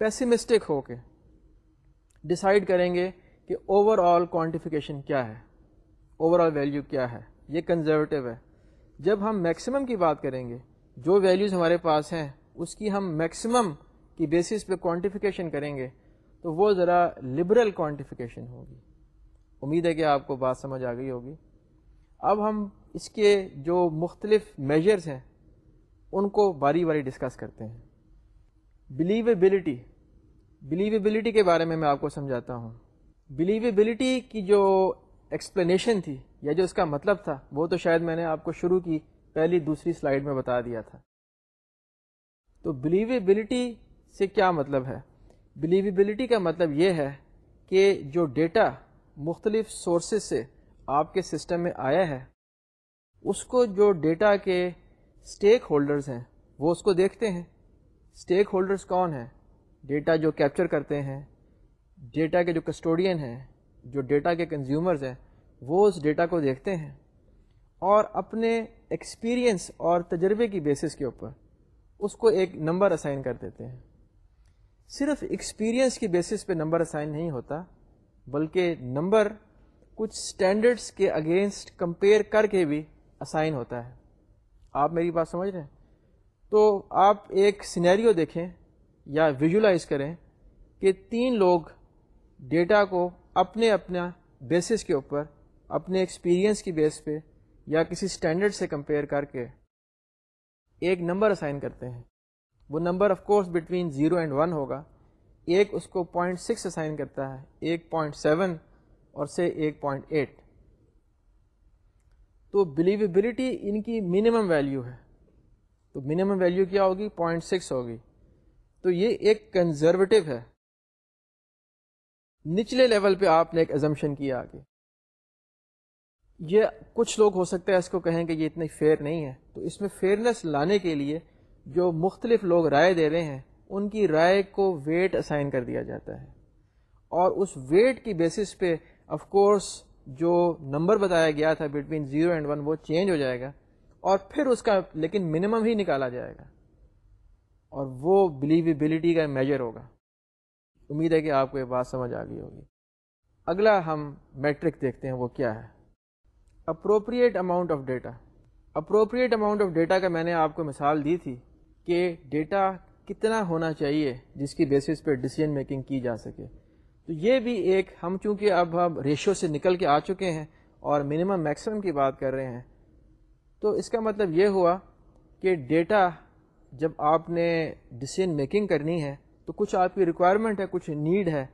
پیسیمسٹک ہو کے ڈسائڈ کریں گے کہ اوور آل کوانٹیفیکیشن کیا ہے اوور آل ویلیو کیا ہے، یہ کنزرویٹو ہے۔ جب ہم میکسیمم کی بات کریں گے، جو ویلیوز ہمارے پاس ہیں، اس کی ہم میکسیمم کی بیسس پہ کوانٹیفیکیشن کریں گے، تو وہ ذرا لبرل کوانٹیفیکیشن ہوگی۔ امید ہے کہ آپ کو بات سمجھ آ گئی ہوگی۔ اب ہم اس کے جو مختلف میجرز ہیں، ان کو باری باری ڈسکس کرتے ہیں۔ بلیویبلٹی بلیویبلٹی کے بارے میں میں آپ کو سمجھاتا ہوں۔ بلیویبلٹی کی جو ایکسپلینیشن تھی، یا جو اس کا مطلب تھا، وہ تو شاید میں نے آپ کو شروع کی، پہلی دوسری سلائیڈ میں بتا دیا تھا۔ تو بلیویبلٹی سے کیا مطلب ہے؟ بلیویبلٹی کا مطلب یہ ہے کہ جو ڈیٹا مختلف سورسز سے آپ کے سسٹم میں آیا ہے، اس کو جو ڈیٹا کے اسٹیک ہولڈرز ہیں، وہ اس کو دیکھتے ہیں۔ اسٹیک ہولڈرز کون ہیں؟ ڈیٹا جو کیپچر کرتے ہیں، ڈیٹا کے جو کسٹوڈین ہیں، جو ڈیٹا کے کنزیومرز ہیں، وہ اس ڈیٹا کو دیکھتے ہیں۔ اور اپنے ایکسپیرئنس اور تجربے کی بیسس کے اوپر اس کو ایک نمبر اسائن کر دیتے ہیں۔ صرف ایکسپیرئنس کی بیسس پہ نمبر اسائن نہیں ہوتا، بلکہ نمبر کچھ اسٹینڈرڈس کے اگینسٹ کمپیئر کر کے بھی اسائن ہوتا ہے۔ آپ میری بات سمجھ رہے ہیں؟ تو آپ ایک سینیریو دیکھیں یا ویژولائز کریں کہ تین لوگ ڈیٹا کو اپنے اپنا بیسس کے اوپر، اپنے ایکسپیرئنس کی بیس پہ یا کسی اسٹینڈرڈ سے کمپیئر کر کے ایک نمبر اسائن کرتے ہیں۔ وہ number of course between zero and one ہوگا۔ ایک اس کو پوائنٹ سکس اسائن کرتا ہے، ایک پوائنٹ سیون اور سے ایک پوائنٹ ایٹ تو بلیویبلٹی ان کی منیمم ویلیو ہے. تو منیمم ویلیو کیا ہوگی؟ پوائنٹ سکس ہوگی. تو یہ ایک کنزرویٹو ہے. نچلے لیول پہ آپ نے ایک ایزمپشن کیا آگے. یہ کچھ لوگ ہو سکتا ہے اس کو کہیں کہ یہ اتنی فیئر نہیں ہے. تو اس میں فیئرنیس لانے کے لیے جو مختلف لوگ رائے دے رہے ہیں، ان کی رائے کو ویٹ اسائن کر دیا جاتا ہے. اور اس ویٹ کی بیسس پہ آف کورس جو نمبر بتایا گیا تھا بٹوین زیرو اینڈ ون وہ چینج ہو جائے گا اور پھر اس کا لیکن منیمم ہی نکالا جائے گا اور وہ بلیویبلٹی کا میجر ہوگا۔ امید ہے کہ آپ کو یہ بات سمجھ آ گئی ہوگی۔ اگلا ہم میٹرک دیکھتے ہیں وہ کیا ہے۔ Appropriate amount of data appropriate amount of data کا میں نے آپ کو مثال دی تھی کہ ڈیٹا کتنا ہونا چاہیے جس کی بیسس پہ ڈسیزن میکنگ کی جا سکے۔ تو یہ بھی ایک ہم چونکہ اب ہم ریشو سے نکل کے آ چکے ہیں اور منیمم میکسیمم کی بات کر رہے ہیں، تو اس کا مطلب یہ ہوا کہ ڈیٹا جب آپ نے ڈسیزن میکنگ کرنی ہے، تو کچھ آپ کی ریکوائرمنٹ ہے، کچھ نیڈ ہے،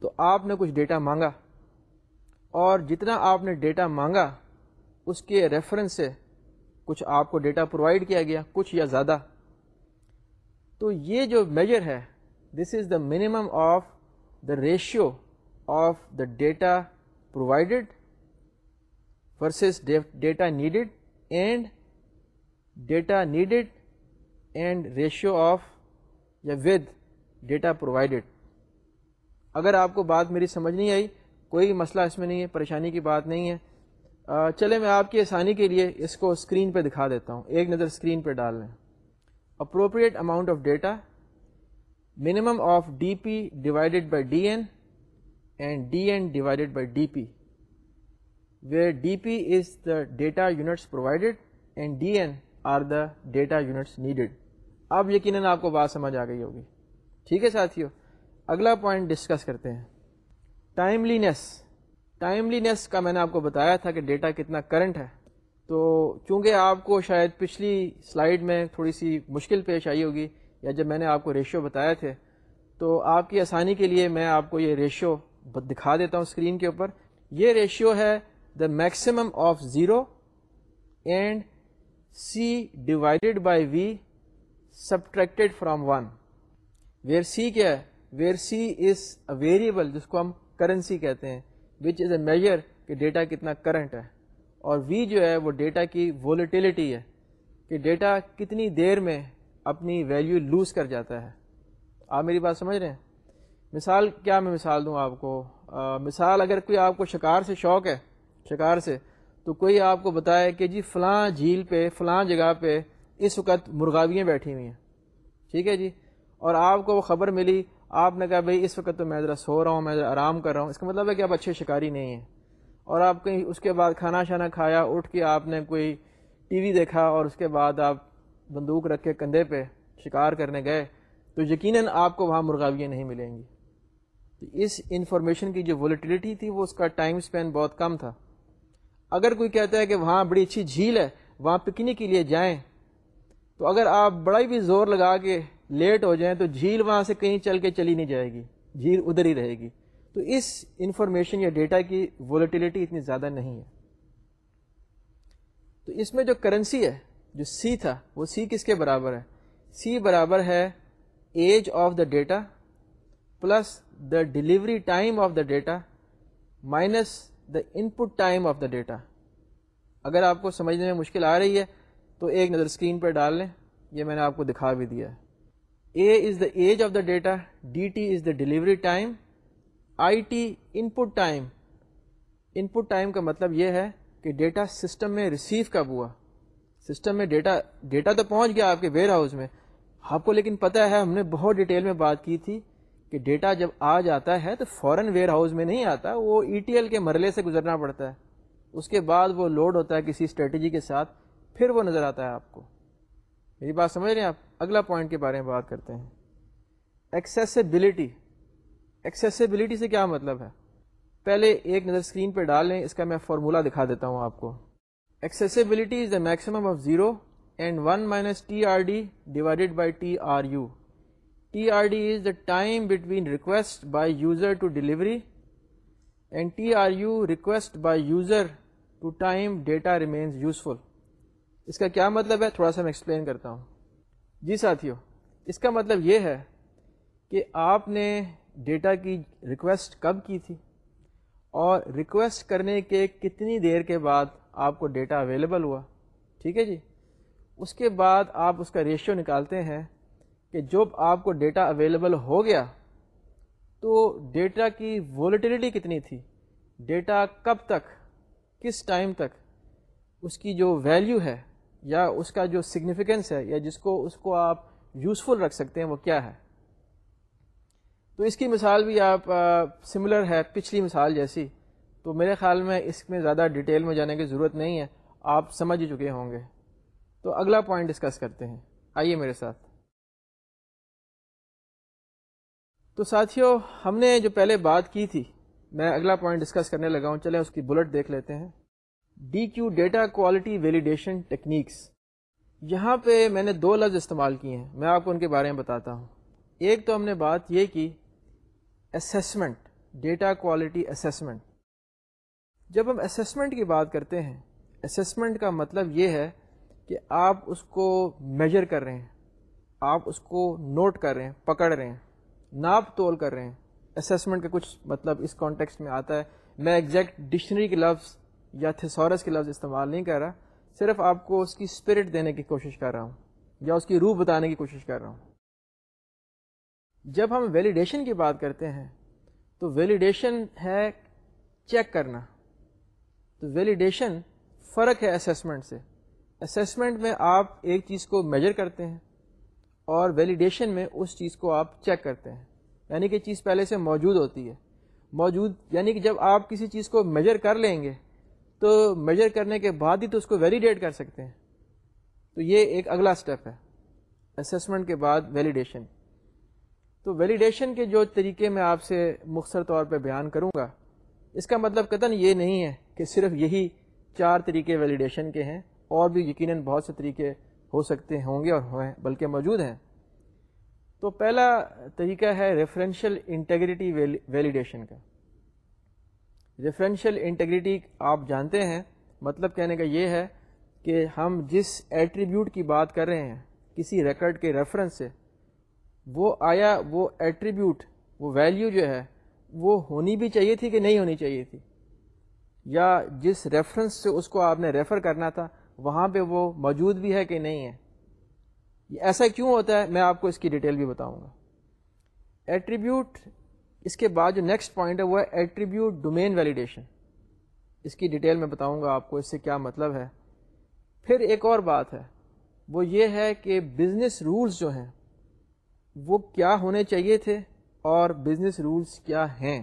تو آپ نے کچھ ڈیٹا مانگا۔ اور جتنا آپ نے ڈیٹا مانگا، اس کے ریفرنس سے کچھ آپ کو ڈیٹا پرووائڈ کیا گیا، کچھ یا زیادہ۔ تو یہ جو میجر ہے this is the minimum of the ratio of the data provided versus data needed and data needed and ratio of یا ود ڈیٹا پرووائڈیڈ اگر آپ کو بات میری سمجھ نہیں آئی کوئی مسئلہ اس میں نہیں ہے پریشانی کی بات نہیں ہے چلے میں آپ کی آسانی کے لیے اس کو اسکرین پہ دکھا دیتا ہوں ایک نظر اسکرین پہ ڈال لیں appropriate amount of data minimum of D P divided by D N and D N divided by D P where D P is the data units provided and D N are the data units needed اب یقیناً آپ کو بات سمجھ آ گئی ہوگی۔ ٹھیک ہے ساتھیوں اگلا پوائنٹ ڈسکس کرتے ہیں۔ ٹائملینس ٹائملینس کا میں نے آپ کو بتایا تھا کہ ڈیٹا کتنا کرنٹ ہے۔ تو چونکہ آپ کو شاید پچھلی سلائیڈ میں تھوڑی سی مشکل پیش آئی ہوگی یا جب میں نے آپ کو ریشو بتایا تھے، تو آپ کی آسانی کے لیے میں آپ کو یہ ریشو دکھا دیتا ہوں اسکرین کے اوپر۔ یہ ریشیو ہے the maximum of zero and C divided by V subtracted from one where C کیا ہے where C is a variable جس کو ہم کرنسی کہتے ہیں وچ از اے میجر کہ ڈیٹا کتنا کرنٹ ہے۔ اور وی جو ہے وہ ڈیٹا کی ولیٹیلٹی ہے، کہ ڈیٹا کتنی دیر میں اپنی ویلیو لوز کر جاتا ہے۔ آپ میری بات سمجھ رہے ہیں؟ مثال کیا میں مثال دوں آپ کو؟ آ, مثال اگر کوئی آپ کو شکار سے شوق ہے شکار سے تو کوئی آپ کو بتائے کہ جی فلاں جھیل پہ فلاں جگہ پہ اس وقت مرغاویاں بیٹھی ہوئی ہیں۔ ٹھیک ہے جی؟ اور آپ کو وہ خبر ملی آپ نے کہا بھائی اس وقت تو میں ذرا سو رہا ہوں میں ذرا آرام کر رہا ہوں۔ اس کا مطلب ہے کہ آپ اچھے شکاری نہیں ہیں۔ اور آپ کہیں اس کے بعد کھانا شانا کھایا اٹھ کے آپ نے کوئی ٹی وی دیکھا اور اس کے بعد آپ بندوق رکھ کے کندھے پہ شکار کرنے گئے تو یقیناً آپ کو وہاں مرغاویاں نہیں ملیں گی۔ تو اس انفارمیشن کی جو ولیٹیلیٹی تھی وہ اس کا ٹائم اسپین بہت کم تھا۔ اگر کوئی کہتا ہے کہ وہاں بڑی اچھی جھیل ہے، وہاں پکنک کے لیے جائیں، تو اگر آپ بڑا ہی بھی زور لگا کے لیٹ ہو جائیں تو جھیل وہاں سے کہیں چل کے چلی نہیں جائے گی، جھیل ادھر ہی رہے گی۔ تو اس انفارمیشن یا ڈیٹا کی ولیٹیلیٹی اتنی زیادہ نہیں ہے۔ تو اس میں جو کرنسی ہے جو سی تھا، وہ سی کس کے برابر ہے؟ سی برابر ہے age of the data plus the delivery time of the data minus the input time of the data اگر آپ کو سمجھنے میں مشکل آ رہی ہے، تو ایک نظر اسکرین پہ ڈال لیں۔ یہ میں نے آپ کو دکھا بھی دیا ہے۔ A is the age of the data D T is the delivery time I T input time input time کا مطلب یہ ہے کہ ڈیٹا سسٹم میں ریسیو کب ہوا۔ سسٹم میں ڈیٹا ڈیٹا تو پہنچ گیا آپ کے ویئر ہاؤس میں۔ آپ کو لیکن پتہ ہے، ہم نے بہت ڈیٹیل میں بات کی تھی کہ ڈیٹا جب آ جاتا ہے تو فورن ویئر ہاؤس میں نہیں آتا، وہ ای ٹی ایل کے مرلے سے گزرنا پڑتا ہے۔ اس کے بعد وہ لوڈ ہوتا ہے کسی اسٹریٹجی کے ساتھ، پھر وہ نظر آتا ہے آپ کو۔ میری بات سمجھ رہے ہیں آپ؟ اگلا پوائنٹ کے بارے میں بات کرتے ہیں۔ ایکسیسیبلٹی ایکسیسیبلٹی سے کیا مطلب ہے؟ پہلے ایک نظر اسکرین پہ ڈال لیں، اس کا میں فارمولا دکھا دیتا ہوں آپ کو۔ Accessibility is the maximum of zero and one minus T R D divided by T R U T R D is the time between request by user to delivery and T R U request by user to time data remains useful اس کا کیا مطلب ہے؟ تھوڑا سا میں ایکسپلین کرتا ہوں۔ جی ساتھیوں اس کا مطلب یہ ہے کہ آپ نے ڈیٹا کی ریکویسٹ کب کی تھی اور ریکویسٹ کرنے کے کتنی دیر کے بعد آپ کو ڈیٹا اویلیبل ہوا، ٹھیک ہے جی؟ اس کے بعد آپ اس کا ریشیو نکالتے ہیں کہ جب آپ کو ڈیٹا اویلیبل ہو گیا، تو ڈیٹا کی ولیٹیلیٹی کتنی تھی؟ ڈیٹا کب تک؟ کس ٹائم تک؟ اس کی جو ویلیو ہے یا اس کا جو سگنیفیکنس ہے یا جس کو، اس کو آپ یوزفل رکھ سکتے ہیں، وہ کیا ہے؟ تو اس کی مثال بھی آپ سملر ہے، پچھلی مثال جیسی۔ تو میرے خیال میں اس میں زیادہ ڈیٹیل میں جانے کی ضرورت نہیں ہے۔ آپ سمجھ چکے ہوں گے۔ تو اگلا پوائنٹ ڈسکس کرتے ہیں۔ آئیے میرے ساتھ۔ تو ساتھیوں ہم نے جو پہلے بات کی تھی، میں اگلا پوائنٹ ڈسکس کرنے لگا ہوں۔ چلیں اس کی بلٹ دیکھ لیتے ہیں۔ D Q data quality validation techniques یہاں پہ میں نے دو لفظ استعمال کیے ہیں۔ میں آپ کو ان کے بارے میں بتاتا ہوں۔ ایک تو ہم نے بات یہ کی اسیسمنٹ ڈیٹا کوالٹی اسیسمنٹ جب ہم اسیسمنٹ کی بات کرتے ہیں اسیسمنٹ کا مطلب یہ ہے کہ آپ اس کو میجر کر رہے ہیں، آپ اس کو نوٹ کر رہے ہیں، پکڑ رہے ہیں، ناپ تول کر رہے ہیں۔ اسیسمنٹ کا کچھ مطلب اس کانٹیکسٹ میں آتا ہے۔ میں ایگزیکٹ ڈکشنری کے لفظ یا تھسورس کے لفظ استعمال نہیں کر رہا، صرف آپ کو اس کی اسپرٹ دینے کی کوشش کر رہا ہوں یا اس کی روح بتانے کی کوشش کر رہا ہوں۔ جب ہم ویلیڈیشن کی بات کرتے ہیں، تو ویلیڈیشن ہے چیک کرنا۔ تو ویلیڈیشن فرق ہے اسیسمنٹ سے۔ اسیسمنٹ میں آپ ایک چیز کو میجر کرتے ہیں اور ویلیڈیشن میں اس چیز کو آپ چیک کرتے ہیں۔ یعنی کہ چیز پہلے سے موجود ہوتی ہے۔ موجود یعنی کہ جب آپ کسی چیز کو میجر کر لیں گے تو میجر کرنے کے بعد ہی تو اس کو ویلیڈیٹ کر سکتے ہیں۔ تو یہ ایک اگلا اسٹیپ ہے۔ اسسمنٹ کے بعد ویلیڈیشن تو ویلیڈیشن کے جو طریقے میں آپ سے مختصر طور پہ بیان کروں گا، اس کا مطلب قطن یہ نہیں ہے کہ صرف یہی چار طریقے ویلیڈیشن کے ہیں، اور بھی یقیناً بہت سے طریقے ہو سکتے ہوں گے اور ہوئے بلکہ موجود ہیں۔ تو پہلا طریقہ ہے ریفرنشیل انٹیگریٹی ویلیڈیشن کا۔ ریفرنشیل انٹیگریٹی آپ جانتے ہیں مطلب کہنے کا یہ ہے کہ ہم جس ایٹریبیوٹ کی بات کر رہے ہیں، کسی ریکرڈ کے ریفرنس سے، وہ آیا، وہ ایٹریبیوٹ وہ ویلیو جو ہے، وہ ہونی بھی چاہیے تھی کہ نہیں ہونی چاہیے تھی۔ یا جس ریفرنس سے اس کو آپ نے ریفر کرنا تھا، وہاں پہ وہ موجود بھی ہے کہ نہیں ہے؟ ایسا کیوں ہوتا ہے؟ میں آپ کو اس کی ڈیٹیل بھی بتاؤں گا۔ ایٹریبیوٹ اس کے بعد جو نیکسٹ پوائنٹ ہے، وہ ہے ایٹریبیوٹ ڈومین ویلیڈیشن اس کی ڈیٹیل میں بتاؤں گا آپ کو اس سے کیا مطلب ہے۔ پھر ایک اور بات ہے، وہ یہ ہے کہ بزنس رولز جو ہیں، وہ کیا ہونے چاہیے تھے اور بزنس رولز کیا ہیں؟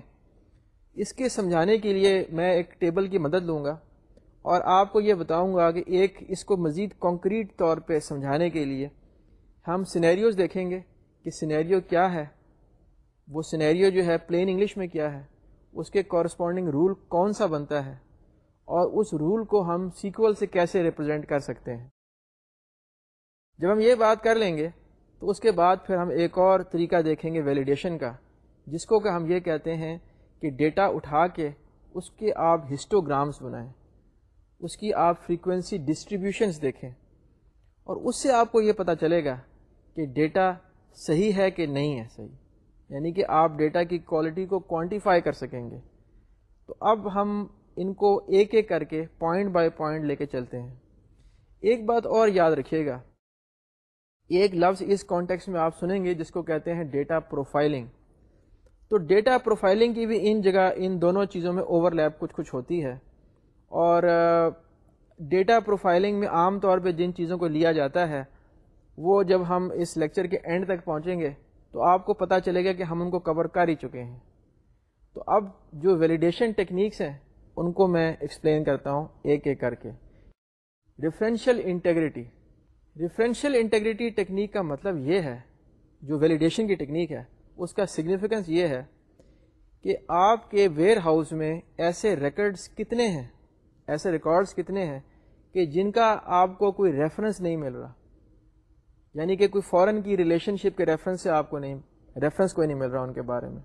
اس کے سمجھانے کے لیے میں ایک ٹیبل کی مدد لوں گا اور آپ کو یہ بتاؤں گا کہ ایک اس کو مزید کانکریٹ طور پہ سمجھانے کے لیے ہم سینیریوز دیکھیں گے کہ سینیریو کیا ہے۔ وہ سینیریو جو ہے پلین انگلش میں کیا ہے؟ اس کے کورسپونڈنگ رول کون سا بنتا ہے؟ اور اس رول کو ہم سیکول سے کیسے ریپرزینٹ کر سکتے ہیں؟ جب ہم یہ بات کر لیں گے تو اس کے بعد پھر ہم ایک اور طریقہ دیکھیں گے ویلیڈیشن کا، جس کو کہ ہم یہ کہتے ہیں کہ ڈیٹا اٹھا کے اس کے آپ ہسٹوگرامس بنائیں، اس کی آپ فریکوینسی ڈسٹریبیوشنس دیکھیں، اور اس سے آپ کو یہ پتہ چلے گا کہ ڈیٹا صحیح ہے کہ نہیں ہے صحیح۔ یعنی کہ آپ ڈیٹا کی کوالٹی کو کوانٹیفائی کر سکیں گے۔ تو اب ہم ان کو ایک ایک کر کے پوائنٹ بائی پوائنٹ لے کے چلتے ہیں۔ ایک بات اور یاد رکھیے گا۔ ایک لفظ اس کانٹیکس میں آپ سنیں گے جس کو کہتے ہیں ڈیٹا پروفائلنگ۔ تو ڈیٹا پروفائلنگ کی بھی ان جگہ، ان دونوں چیزوں میں اوور لیپ کچھ کچھ ہوتی ہے۔ اور ڈیٹا پروفائلنگ میں عام طور پہ جن چیزوں کو لیا جاتا ہے، وہ جب ہم اس لیکچر کے اینڈ تک پہنچیں گے، تو آپ کو پتہ چلے گا کہ ہم ان کو کور کر ہی چکے ہیں۔ تو اب جو ویلیڈیشن ٹیکنیکس ہیں، ان کو میں ایکسپلین کرتا ہوں ایک ایک کر کے۔ Referential integrity referential integrity technique کا مطلب یہ ہے، جو ویلیڈیشن کی ٹیکنیک ہے اس کا سگنیفیکنس یہ ہے کہ آپ کے ویئر ہاؤس میں ایسے ریکڈس کتنے ہیں؟ ایسے ریکارڈس کتنے ہیں کہ جن کا آپ کو کوئی ریفرنس نہیں مل رہا؟ یعنی کہ کوئی فورن کی ریلیشن شپ کے ریفرنس سے آپ کو نہیں ریفرنس کوئی نہیں مل رہا ان کے بارے میں۔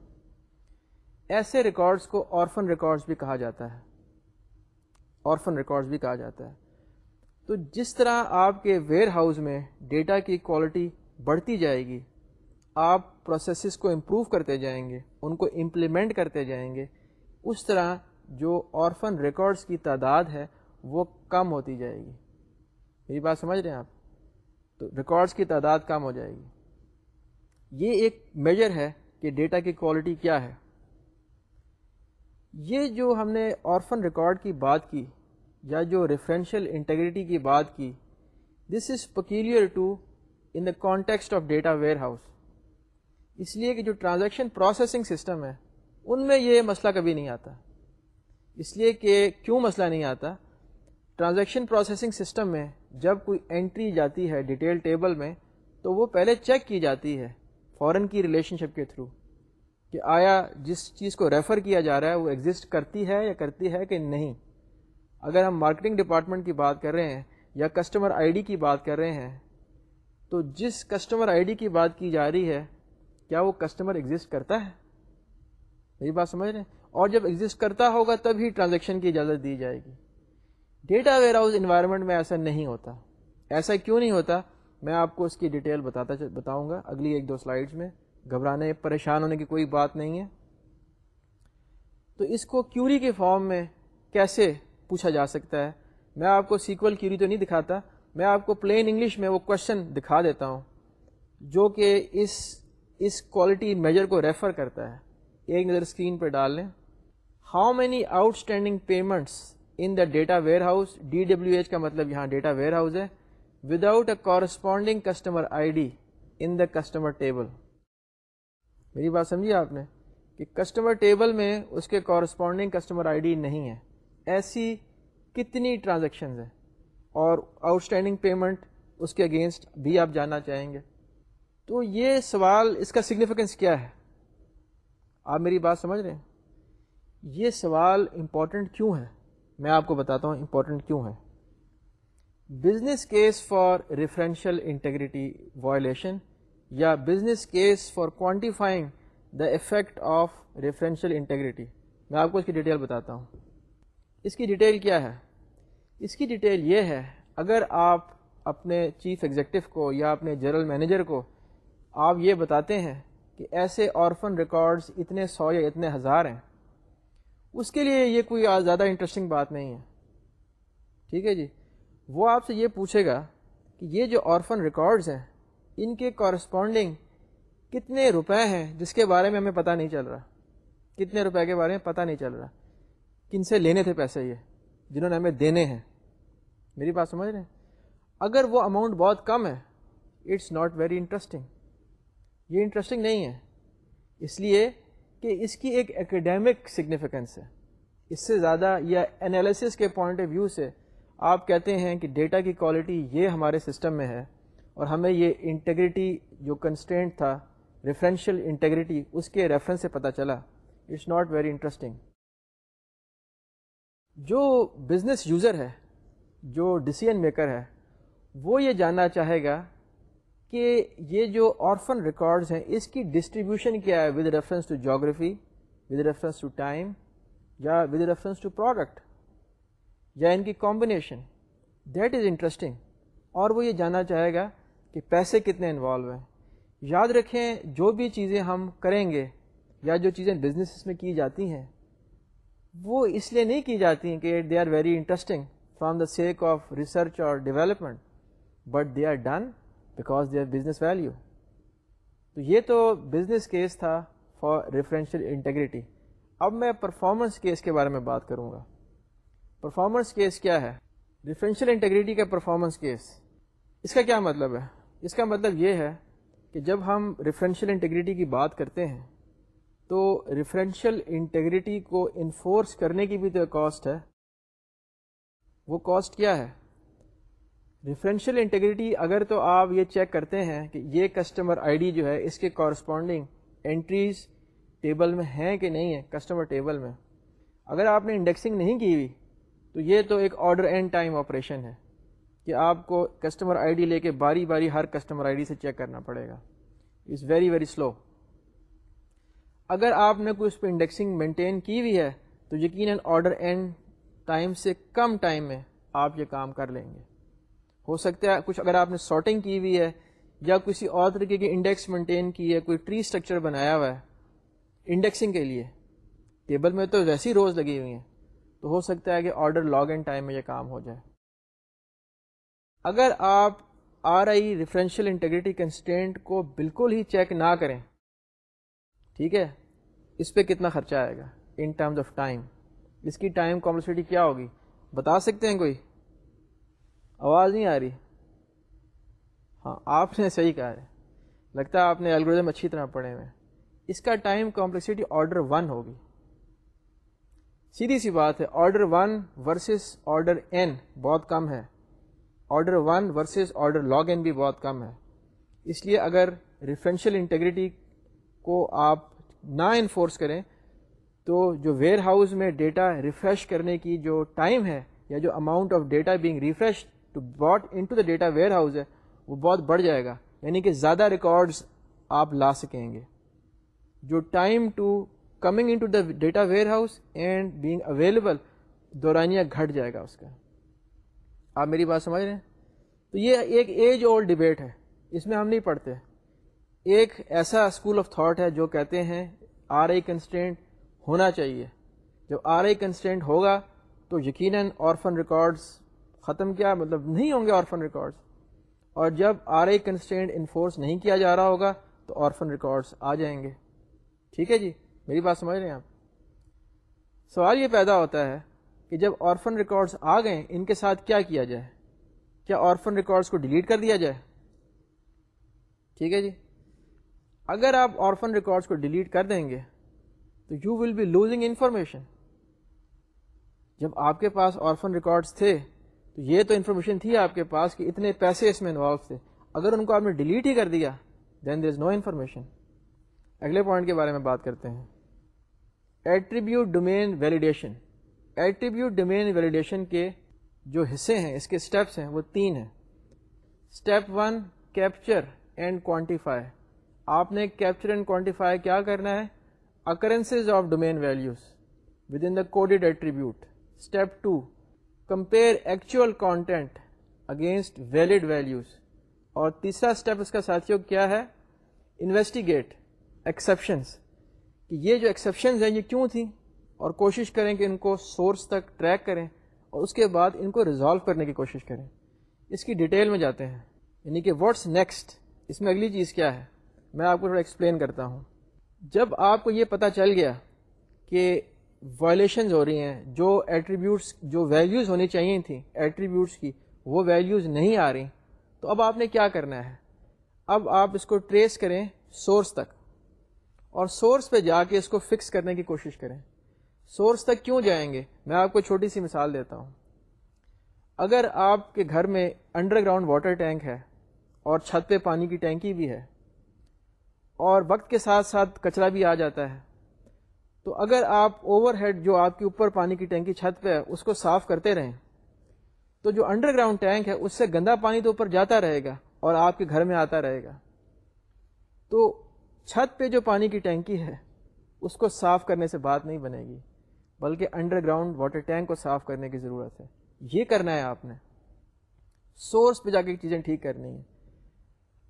ایسے ریکارڈس کو آرفن ریکارڈس بھی کہا جاتا ہے۔ آرفن ریکارڈس بھی کہا جاتا ہے۔ تو جس طرح آپ کے ویئر ہاؤس میں ڈیٹا کی کوالٹی بڑھتی جائے گی، آپ پروسیسز کو امپروو کرتے جائیں گے، ان کو امپلیمنٹ کرتے جائیں گے، اس طرح جو آرفن ریکارڈس کی تعداد ہے، وہ کم ہوتی جائے گی۔ میری بات سمجھ رہے ہیں آپ؟ تو ریکارڈس کی تعداد کم ہو جائے گی۔ یہ ایک میجر ہے کہ ڈیٹا کی کوالٹی کیا ہے۔ یہ جو ہم نے آرفن ریکارڈ کی بات کی، یا جو ریفرینشیل انٹیگریٹی کی بات کی this is peculiar to in the context of data warehouse اس لیے کہ جو ٹرانزیکشن پروسیسنگ سسٹم ہے، ان میں یہ مسئلہ کبھی نہیں آتا۔ اس لیے کہ کیوں مسئلہ نہیں آتا؟ ٹرانزیکشن پروسیسنگ سسٹم میں جب کوئی انٹری جاتی ہے ڈیٹیل ٹیبل میں، تو وہ پہلے چیک کی جاتی ہے فورن کی ریلیشن شپ کے تھرو کہ آیا جس چیز کو ریفر کیا جا رہا ہے، وہ ایگزسٹ کرتی ہے یا کرتی ہے کہ نہیں؟ اگر ہم مارکیٹنگ ڈپارٹمنٹ کی بات کر رہے ہیں یا کسٹمر آئی ڈی کی بات کر رہے ہیں، تو جس کسٹمر آئی ڈی کی بات کی جا رہی ہے کیا وہ کسٹمر ایگزسٹ کرتا ہے؟ میری بات سمجھ رہے ہیں؟ اور جب ایگزسٹ کرتا ہوگا تب ہی ٹرانزیکشن کی اجازت دی جائے گی۔ ڈیٹا ویئر ہاؤس انوائرمنٹ میں ایسا نہیں ہوتا۔ ایسا کیوں نہیں ہوتا؟ میں آپ کو اس کی ڈیٹیل بتاتا بتاؤں گا۔ اگلی ایک دو سلائڈس میں۔ گھبرانے، پریشان ہونے کی کوئی بات نہیں ہے۔ تو اس کو کیوری کے فارم میں کیسے پوچھا جا سکتا ہے؟ میں آپ کو سیکول کیوری تو نہیں دکھاتا۔ میں آپ کو پلین انگلش میں وہ کوشچن دکھا دیتا ہوں۔ جو کہ اس اس کوالٹی میجر کو ریفر کرتا ہے۔ ایک نظر اسکرین پہ ڈال لیں۔ How many outstanding payments in the data warehouse D W H کا مطلب یہاں ڈیٹا ویئر ہاؤس ہے۔ Without a corresponding customer I D in the customer table میری بات سمجھیے آپ نے؟ کہ کسٹمر ٹیبل میں اس کے کورسپونڈنگ کسٹمر آئی ڈی نہیں ہے۔ ایسی کتنی ٹرانزیکشنز ہیں۔ اور آؤٹ اسٹینڈنگ پیمنٹ اس کے اگینسٹ بھی آپ جاننا چاہیں گے۔ تو یہ سوال اس کا سگنیفیکنس کیا ہے؟ آپ میری بات سمجھ رہے ہیں؟ یہ سوال امپورٹنٹ کیوں ہے؟ میں آپ کو بتاتا ہوں امپورٹنٹ کیوں ہے۔ Business case for referential integrity violation یا business case for quantifying the effect of referential integrity میں آپ کو اس کی ڈیٹیل بتاتا ہوں۔ اس کی ڈیٹیل کیا ہے؟ اس کی ڈیٹیل یہ ہے، اگر آپ اپنے چیف ایگزیکٹو کو یا اپنے جنرل مینیجر کو آپ یہ بتاتے ہیں کہ ایسے آرفن ریکارڈز اتنے سو یا اتنے ہزار ہیں۔ اس کے لیے یہ کوئی زیادہ انٹرسٹنگ بات نہیں ہے۔ ٹھیک ہے جی؟ وہ آپ سے یہ پوچھے گا کہ یہ جو آرفن ریکارڈز ہیں، ان کے کورسپونڈنگ کتنے روپے ہیں؟ جس کے بارے میں ہمیں پتہ نہیں چل رہا۔ کتنے روپے کے بارے میں پتہ نہیں چل رہا۔ کن سے لینے تھے پیسے یہ؟ جنہوں نے ہمیں دینے ہیں۔ میری بات سمجھ رہے ہیں؟ اگر وہ اماؤنٹ بہت کم ہے اٹس ناٹ ویری انٹرسٹنگ یہ انٹرسٹنگ نہیں ہے۔ اس لیے کہ اس کی ایک اکیڈیمک سگنیفیکنس ہے۔ اس سے زیادہ یا انالیسس کے پوائنٹ آف ویو سے آپ کہتے ہیں کہ ڈیٹا کی کوالٹی یہ ہمارے سسٹم میں ہے اور ہمیں یہ انٹیگریٹی جو کنسٹینٹ تھا ریفرینشیل انٹیگریٹی اس کے ریفرنس سے پتہ چلا۔ اٹس ناٹ ویری انٹرسٹنگ جو بزنس یوزر ہے، جو ڈسیزن میکر ہے، وہ یہ جاننا چاہے گا کہ یہ جو آرفن ریکارڈز ہیں، اس کی ڈسٹریبیوشن کیا ہے with reference to geography with reference to time یا ود ریفرنس ٹو پروڈکٹ یا ان کی کمبینیشن دیٹ از انٹرسٹنگ اور وہ یہ جاننا چاہے گا کہ پیسے کتنے انوالو ہیں. یاد رکھیں جو بھی چیزیں ہم کریں گے یا جو چیزیں بزنس میں کی جاتی ہیں، وہ اس لیے نہیں کی جاتی ہیں کہ they are very interesting from the sake of research اور development but they are done because they are business value تو یہ تو بزنس کیس تھا فار ریفرنشیل انٹیگریٹی اب میں پرفارمنس کیس کے بارے میں بات کروں گا. پرفارمنس کیس کیا ہے؟ ریفرنشیل انٹیگریٹی کا پرفارمنس کیس اس کا کیا مطلب ہے؟ اس کا مطلب یہ ہے کہ جب ہم ریفرنشیل انٹیگریٹی کی بات کرتے ہیں، تو ریفرنشیل انٹیگریٹی کو انفورس کرنے کی بھی تو کاسٹ ہے۔ وہ کاسٹ کیا ہے؟ ریفرنشیل انٹیگریٹی اگر تو آپ یہ چیک کرتے ہیں کہ یہ کسٹمر آئی ڈی جو ہے، اس کے کورسپونڈنگ انٹریز ٹیبل میں ہیں کہ نہیں ہے کسٹمر ٹیبل میں۔ اگر آپ نے انڈیکسنگ نہیں کی ہوئی، تو یہ تو ایک آرڈر اینڈ ٹائم آپریشن ہے کہ آپ کو کسٹمر آئی ڈی لے کے باری باری ہر کسٹمر آئی ڈی سے چیک کرنا پڑے گا۔ اٹس ویری ویری سلو اگر آپ نے کوئی اس پہ انڈیکسنگ مینٹین کی ہوئی ہے، تو یقیناً آرڈر اینڈ ٹائم سے کم ٹائم میں آپ یہ کام کر لیں گے۔ ہو سکتا ہے کچھ اگر آپ نے سارٹنگ کی ہوئی ہے یا کسی اور طریقے کی انڈیکس مینٹین کی ہے، کوئی ٹری اسٹرکچر بنایا ہوا ہے انڈیکسنگ کے لیے ٹیبل میں تو ویسی روز لگی ہوئی ہیں۔ تو ہو سکتا ہے کہ آرڈر لاگ اینڈ ٹائم میں یہ کام ہو جائے۔ اگر آپ R I referential integrity constraint کو بالکل ہی چیک نہ کریں، ٹھیک ہے، اس پہ کتنا خرچہ آئے گا؟ ان ٹرمز آف ٹائم اس کی ٹائم کمپلسٹی کیا ہوگی؟ بتا سکتے ہیں کوئی؟ آواز نہیں آ رہی۔ ہاں آپ نے صحیح کہا ہے۔ لگتا ہے آپ نے الگوریزم اچھی طرح پڑھے ہوئے اس کا ٹائم کمپلیکسٹی آرڈر ون ہوگی۔ سیدھی سی بات ہے order one versus order N بہت کم ہے۔ Order one versus order log N بھی بہت کم ہے۔ اس لیے اگر ریفرنشیل انٹیگریٹی کو آپ نہ انفورس کریں، تو جو ویئر ہاؤس میں ڈیٹا ریفریش کرنے کی جو ٹائم ہے یا جو amount of data being refreshed to brought into the data warehouse ہے، وہ بہت بڑھ جائے گا۔ یعنی کہ زیادہ ریکارڈز آپ لا سکیں گے۔ جو time to coming into the data warehouse and being available دورانیہ گھٹ جائے گا اس کا۔ آپ میری بات سمجھ رہے ہیں؟ تو یہ ایک ایج اولڈ ڈبیٹ ہے۔ اس میں ہم نہیں پڑھتے۔ ایک ایسا اسکول آف تھاٹ ہے جو کہتے ہیں آر آئی کنسٹینٹ ہونا چاہیے۔ جب آر آئی کنسٹینٹ ہوگا تو یقیناً آرفن ریکارڈس ختم کیا مطلب نہیں ہوں گے آرفن ریکارڈس اور جب آر آئی کنسٹینٹ انفورس نہیں کیا جا رہا ہوگا، تو آرفن ریکارڈس آ جائیں گے۔ ٹھیک ہے جی؟ میری بات سمجھ رہے ہیں آپ؟ سوال یہ پیدا ہوتا ہے کہ جب آرفن ریکارڈس آ گئے، ان کے ساتھ کیا کیا جائے؟ کیا آرفن ریکارڈس کو ڈیلیٹ کر دیا جائے؟ ٹھیک ہے جی؟ اگر آپ آرفن ریکارڈس کو ڈیلیٹ کر دیں گے، تو you will be losing information جب آپ کے پاس آرفن ریکارڈس تھے تو یہ تو انفارمیشن تھی آپ کے پاس کہ اتنے پیسے اس میں انوالو تھے۔ اگر ان کو آپ نے ڈیلیٹ ہی کر دیا then there is no information اگلے پوائنٹ کے بارے میں بات کرتے ہیں۔ Attribute domain validation attribute domain validation کے جو حصے ہیں، اس کے اسٹیپس ہیں، وہ تین ہیں۔ Step one capture and quantify آپ نے کیپچر اینڈ کوانٹیفائی کیا کرنا ہے؟ Occurrences of domain values within the coded attribute step two compare actual content against valid values اور تیسرا اسٹیپ اس کا ساتھیوں کیا ہے؟ انویسٹیگیٹ ایکسیپشنس کہ یہ جو ایکسیپشنز ہیں یہ کیوں تھیں؟ اور کوشش کریں کہ ان کو سورس تک ٹریک کریں اور اس کے بعد ان کو ریزالو کرنے کی کوشش کریں۔ اس کی ڈیٹیل میں جاتے ہیں۔ یعنی کہ واٹس نیکسٹ اس میں اگلی چیز کیا ہے؟ میں آپ کو تھوڑا ایکسپلین کرتا ہوں۔ جب آپ کو یہ پتہ چل گیا کہ وائلیشنز ہو رہی ہیں، جو ایٹریبیوٹس جو ویلیوز ہونی چاہیے تھیں ایٹریبیوٹس کی، وہ ویلیوز نہیں آ رہی۔ تو اب آپ نے کیا کرنا ہے؟ اب آپ اس کو ٹریس کریں سورس تک۔ اور سورس پہ جا کے اس کو فکس کرنے کی کوشش کریں۔ سورس تک کیوں جائیں گے؟ میں آپ کو چھوٹی سی مثال دیتا ہوں۔ اگر آپ کے گھر میں انڈر گراؤنڈ واٹر ٹینک ہے اور چھت پہ پانی کی ٹینکی بھی ہے اور وقت کے ساتھ ساتھ کچرا بھی آ جاتا ہے تو اگر آپ اوور ہیڈ جو آپ کے اوپر پانی کی ٹینکی چھت پہ ہے، اس کو صاف کرتے رہیں۔ تو جو انڈر گراؤنڈ ٹینک ہے، اس سے گندا پانی تو اوپر جاتا رہے گا اور آپ کے گھر میں آتا رہے گا۔ تو چھت پہ جو پانی کی ٹینکی ہے، اس کو صاف کرنے سے بات نہیں بنے گی، بلکہ انڈر گراؤنڈ واٹر ٹینک کو صاف کرنے کی ضرورت ہے۔ یہ کرنا ہے آپ نے۔ سورس پہ جا کے چیزیں ٹھیک کرنی ہے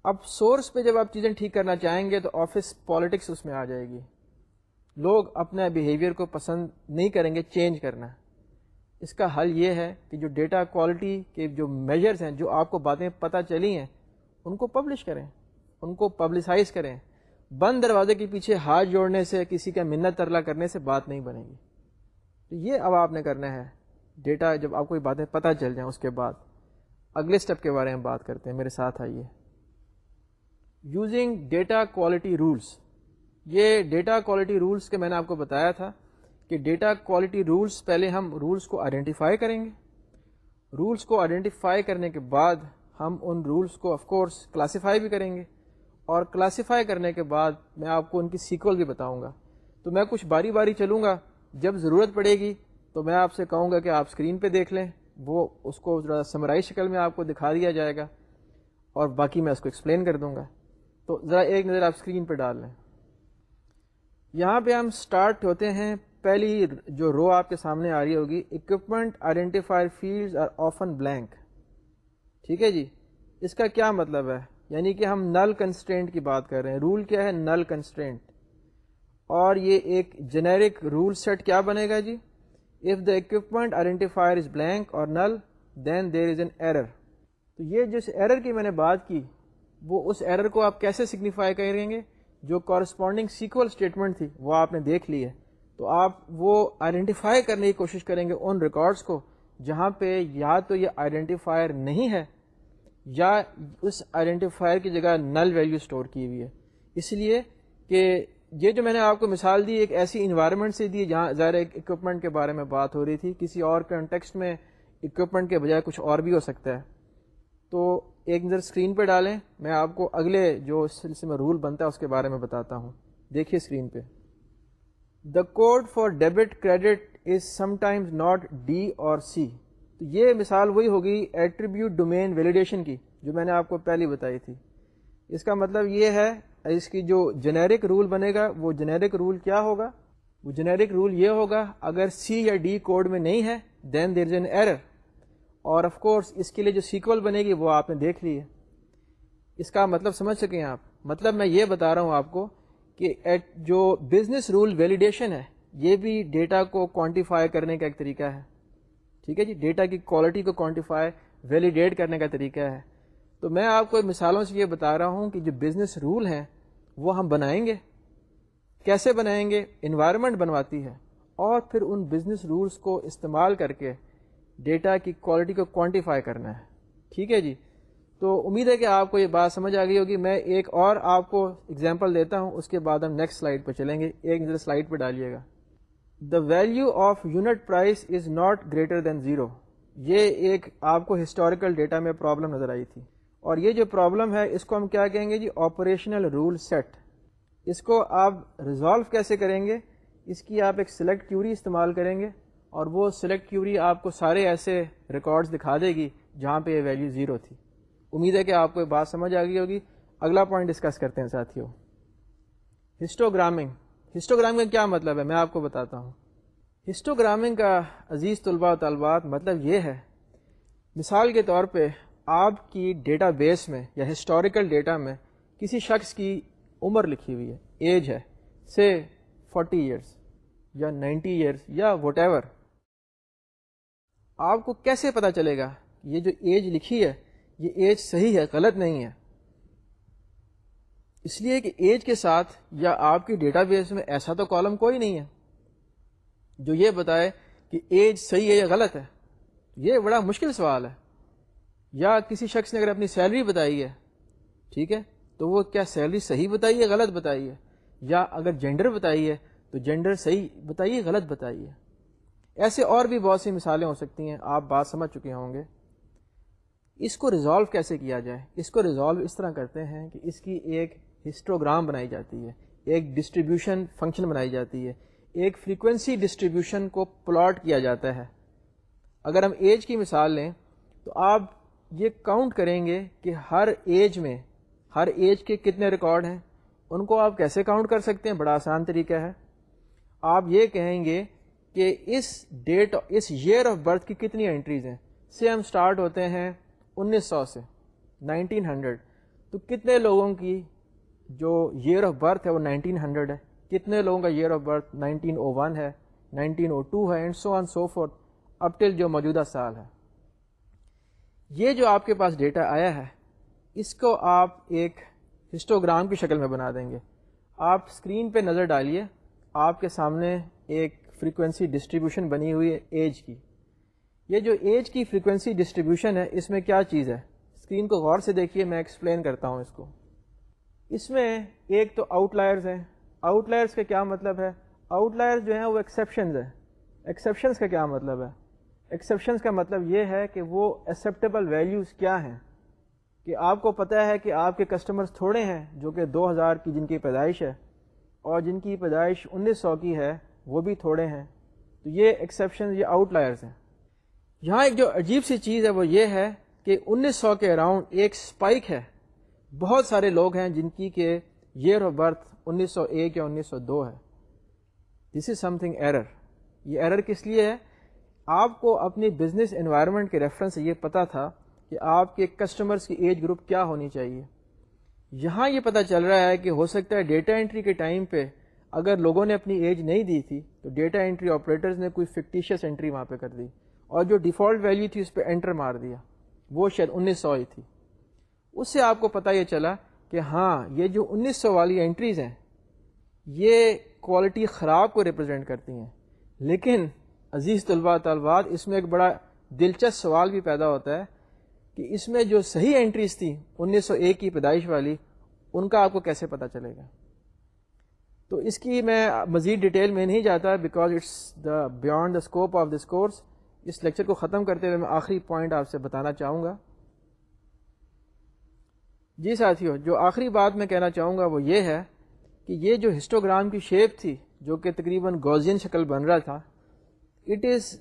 اب سورس پہ جب آپ چیزیں ٹھیک کرنا چاہیں گے تو آفس پالیٹکس اس میں آ جائے گی۔ لوگ اپنے بیہیویئر کو پسند نہیں کریں گے چینج کرنا۔ اس کا حل یہ ہے کہ جو ڈیٹا کوالٹی کے جو میجرز ہیں، جو آپ کو باتیں پتہ چلی ہیں، ان کو پبلش کریں۔ ان کو پبلسائز کریں۔ بند دروازے کے پیچھے ہاتھ جوڑنے سے، کسی کا منت ترلا کرنے سے بات نہیں بنے گی۔ تو یہ اب آپ نے کرنا ہے۔ ڈیٹا جب آپ کو یہ باتیں پتہ چل جائیں، اس کے بعد اگلے اسٹیپ کے بارے میں بات کرتے ہیں۔ میرے ساتھ آئیے۔ یوزنگ ڈیٹا کوالٹی رولس یہ ڈیٹا کوالٹی رولس کے میں نے آپ کو بتایا تھا کہ ڈیٹا کوالٹی رولس پہلے ہم رولس کو آئیڈینٹیفائی کریں گے۔ رولس کو آئیڈینٹیفائی کرنے کے بعد ہم ان رولس کو آف کورس کلاسیفائی بھی کریں گے۔ اور کلاسیفائی کرنے کے بعد میں آپ کو ان کی سیکول بھی بتاؤں گا۔ تو میں کچھ باری باری چلوں گا۔ جب ضرورت پڑے گی تو میں آپ سے کہوں گا کہ آپ اسکرین پہ دیکھ لیں۔ وہ اس کو ذرا سمرائی شکل میں آپ کو دکھا دیا جائے گا۔ اور باقی میں اس کو ایکسپلین کر دوں گا۔ تو ذرا ایک نظر آپ اسکرین پہ ڈال لیں۔ یہاں پہ ہم اسٹارٹ ہوتے ہیں، پہلی جو رو آپ کے سامنے آ رہی ہوگی equipment identifier field are often blank ٹھیک ہے جی؟ اس کا کیا مطلب ہے؟ یعنی کہ ہم نل کنسٹرینٹ کی بات کر رہے ہیں۔ رول کیا ہے؟ نل کنسٹرینٹ اور یہ ایک جنیرک رول سیٹ کیا بنے گا جی؟ If the equipment identifier is blank or null then there is an error تو یہ جس ایرر کی میں نے بات کی، وہ اس ایرر کو آپ کیسے سگنیفائی کریں گے؟ جو کورسپونڈنگ سیکول اسٹیٹمنٹ تھی، وہ آپ نے دیکھ لی ہے۔ تو آپ وہ آئیڈینٹیفائی کرنے کی کوشش کریں گے ان ریکارڈس کو جہاں پہ یا تو یہ آئیڈینٹیفائر نہیں ہے یا اس آئیڈینٹیفائر کی جگہ نل ویلیو اسٹور کی ہوئی ہے۔ اس لیے کہ یہ جو میں نے آپ کو مثال دی، ایک ایسی انوائرمنٹ سے دی جہاں ظاہر ایک اکوپمنٹ کے بارے میں بات ہو رہی تھی، کسی اور کنٹیکسٹ میں اکوپمنٹ کے بجائے کچھ اور بھی ہو سکتا ہے۔ تو ایک نظر اسکرین پہ ڈالیں۔ میں آپ کو اگلے جو سلسلے میں رول بنتا ہے اس کے بارے میں بتاتا ہوں۔ دیکھیے اسکرین پہ۔ The code for debit credit is sometimes not D or C تو یہ مثال وہی ہوگی ایٹریبیوٹ ڈومین ویلیڈیشن کی، جو میں نے آپ کو پہلی بتائی تھی۔ اس کا مطلب یہ ہے، اس کی جو جنیرک رول بنے گا وہ جنیرک رول کیا ہوگا؟ وہ جنیرک رول یہ ہوگا، اگر سی یا ڈی کوڈ میں نہیں ہے then there is an error اور آف کورس اس کے لیے جو سیکول بنے گی وہ آپ نے دیکھ لی ہے۔ اس کا مطلب سمجھ سکیں آپ۔ مطلب میں یہ بتا رہا ہوں آپ کو کہ ایٹ جو بزنس رول ویلیڈیشن ہے، یہ بھی ڈیٹا کو کوانٹیفائی کرنے کا ایک طریقہ ہے۔ ٹھیک ہے جی؟ ڈیٹا کی کوالٹی کو کوانٹیفائی ویلیڈیٹ کرنے کا طریقہ ہے۔ تو میں آپ کو مثالوں سے یہ بتا رہا ہوں کہ جو بزنس رول ہیں، وہ ہم بنائیں گے۔ کیسے بنائیں گے؟ انوائرمنٹ بنواتی ہے۔ اور پھر ان بزنس رولس کو استعمال کر کے ڈیٹا کی کوالٹی کو کوانٹیفائی کرنا ہے۔ ٹھیک ہے جی؟ تو امید ہے کہ آپ کو یہ بات سمجھ آ گئی ہوگی۔ میں ایک اور آپ کو اگزامپل دیتا ہوں، اس کے بعد ہم نیکسٹ سلائڈ پہ چلیں گے۔ ایک نظر سلائڈ پہ ڈالیے گا۔ The value of unit price is not greater than zero یہ ایک آپ کو ہسٹوریکل ڈیٹا میں پرابلم نظر آئی تھی۔ اور یہ جو پرابلم ہے، اس کو ہم کیا کہیں گے جی؟ آپریشنل رول سیٹ اس کو آپ ریزالو کیسے کریں گے؟ اس کی آپ ایک سلیکٹ کیوری استعمال کریں گے۔ اور وہ سلیکٹ کیوری آپ کو سارے ایسے ریکارڈز دکھا دے گی جہاں پہ یہ ویلیو زیرو تھی۔ امید ہے کہ آپ کو یہ بات سمجھ آ گئی ہوگی۔ اگلا پوائنٹ ڈسکس کرتے ہیں ساتھیوں۔ ہسٹوگرامنگ ہسٹوگرامنگ کا کیا مطلب ہے؟ میں آپ کو بتاتا ہوں۔ ہسٹوگرامنگ کا عزیز طلباء و طالبات مطلب یہ ہے، مثال کے طور پہ آپ کی ڈیٹا بیس میں یا ہسٹوریکل ڈیٹا میں کسی شخص کی عمر لکھی ہوئی ہے۔ ایج ہے سے فورٹی ایئرس یا نائنٹی ایئرس یا وٹ ایور آپ کو کیسے پتا چلے گا یہ جو ایج لکھی ہے، یہ ایج صحیح ہے، غلط نہیں ہے؟ اس لیے کہ ایج کے ساتھ یا آپ کی ڈیٹا بیس میں ایسا تو کالم کوئی نہیں ہے جو یہ بتائے کہ ایج صحیح ہے یا غلط ہے۔ یہ بڑا مشکل سوال ہے۔ یا کسی شخص نے اگر اپنی سیلری بتائی ہے، ٹھیک ہے، تو وہ کیا سیلری صحیح بتائی ہے، غلط بتائی ہے؟ یا اگر جینڈر بتائی ہے، تو جینڈر صحیح بتائیے غلط بتائیے ایسے اور بھی بہت سی مثالیں ہو سکتی ہیں، آپ بات سمجھ چکے ہوں گے۔ اس کو ریزالو کیسے کیا جائے؟ اس کو ریزالو اس طرح کرتے ہیں کہ اس کی ایک ہسٹوگرام بنائی جاتی ہے، ایک ڈسٹریبیوشن فنکشن بنائی جاتی ہے، ایک فریکوینسی ڈسٹریبیوشن کو پلاٹ کیا جاتا ہے۔ اگر ہم ایج کی مثال لیں تو آپ یہ کاؤنٹ کریں گے کہ ہر ایج میں، ہر ایج کے کتنے ریکارڈ ہیں۔ ان کو آپ کیسے کاؤنٹ کر سکتے ہیں؟ بڑا آسان طریقہ ہے۔ آپ یہ کہیں گے کہ اس ڈیٹ اس ایئر آف برتھ کی کتنی انٹریز ہیں؟ سے ہم سٹارٹ ہوتے ہیں انیس سو سے نائنٹین ہنڈریڈ تو کتنے لوگوں کی جو ایئر آف برتھ ہے وہ نائنٹین ہنڈریڈ ہے؟ کتنے لوگوں کا year of birth nineteen O one ہے نائنٹین او ٹو ہے and so on so forth اب ٹل جو موجودہ سال ہے۔ یہ جو آپ کے پاس ڈیٹا آیا ہے، اس کو آپ ایک ہسٹوگرام کی شکل میں بنا دیں گے۔ آپ اسکرین پہ نظر ڈالیے، آپ کے سامنے ایک فریکوینسی ڈسٹریبیوشن بنی ہوئی ہے ایج کی۔ یہ جو ایج کی فریکوینسی ڈسٹریبیوشن ہے، اس میں کیا چیز ہے؟ اسکرین کو غور سے دیکھیے، میں ایکسپلین کرتا ہوں اس کو۔ اس میں ایک تو آؤٹ لائرز ہیں۔ آؤٹ لائرس کا کیا مطلب ہے؟ آؤٹ لائرز جو ہیں، وہ ایکسیپشنز ہیں۔ ایکسیپشنس کا کیا مطلب ہے؟ ایکسیپشنس کا مطلب یہ ہے کہ وہ ایکسیپٹیبل ویلیوز کیا ہیں؟ کہ آپ کو پتہ ہے کہ آپ کے کسٹمرز تھوڑے ہیں، جو کہ دو ہزار کی جن کی پیدائش ہے، اور جن کی پیدائش انیس سو کی ہے وہ بھی تھوڑے ہیں۔ تو یہ ایکسیپشن یہ آؤٹ لائرس ہیں۔ یہاں ایک جو عجیب سی چیز ہے، وہ یہ ہے کہ انیس سو کے اراؤنڈ ایک اسپائک ہے۔ بہت سارے لوگ ہیں جن کی کہ ایئر آف برتھ انیس سو ایک یا انیس سو دو ہے۔ This is something error یہ ایرر کس لیے ہے؟ آپ کو اپنی بزنس انوائرمنٹ کے ریفرنس سے یہ پتا تھا کہ آپ کے کسٹمرز کی ایج گروپ کیا ہونی چاہیے۔ یہاں یہ پتہ چل رہا ہے کہ ہو سکتا ہے ڈیٹا انٹری کے ٹائم پہ اگر لوگوں نے اپنی ایج نہیں دی تھی، تو ڈیٹا انٹری آپریٹرز نے کوئی فکٹیشیس انٹری وہاں پہ کر دی۔ اور جو ڈیفالٹ ویلیو تھی، اس پہ انٹر مار دیا۔ وہ شاید انیس سو ہی تھی۔ اس سے آپ کو پتہ یہ چلا کہ ہاں یہ جو انیس سو والی انٹریز ہیں، یہ کوالٹی خراب کو ریپرزینٹ کرتی ہیں۔ لیکن عزیز طلباء، طالبات، اس میں ایک بڑا دلچسپ سوال بھی پیدا ہوتا ہے کہ اس میں جو صحیح انٹریز تھی انیس سو ایک کی پیدائش والی، ان کا آپ کو کیسے پتہ چلے گا؟ تو اس کی میں مزید ڈیٹیل میں نہیں جاتا because it's the beyond the scope of this course us lecture کو ختم کرتے ہوئے میں آخری پوائنٹ آپ سے بتانا چاہوں گا۔ جی ساتھیوں جو آخری بات میں کہنا چاہوں گا وہ یہ ہے کہ یہ جو ہسٹوگرام کی شیپ تھی، جو کہ تقریباً گوزین شکل بن رہا تھا it is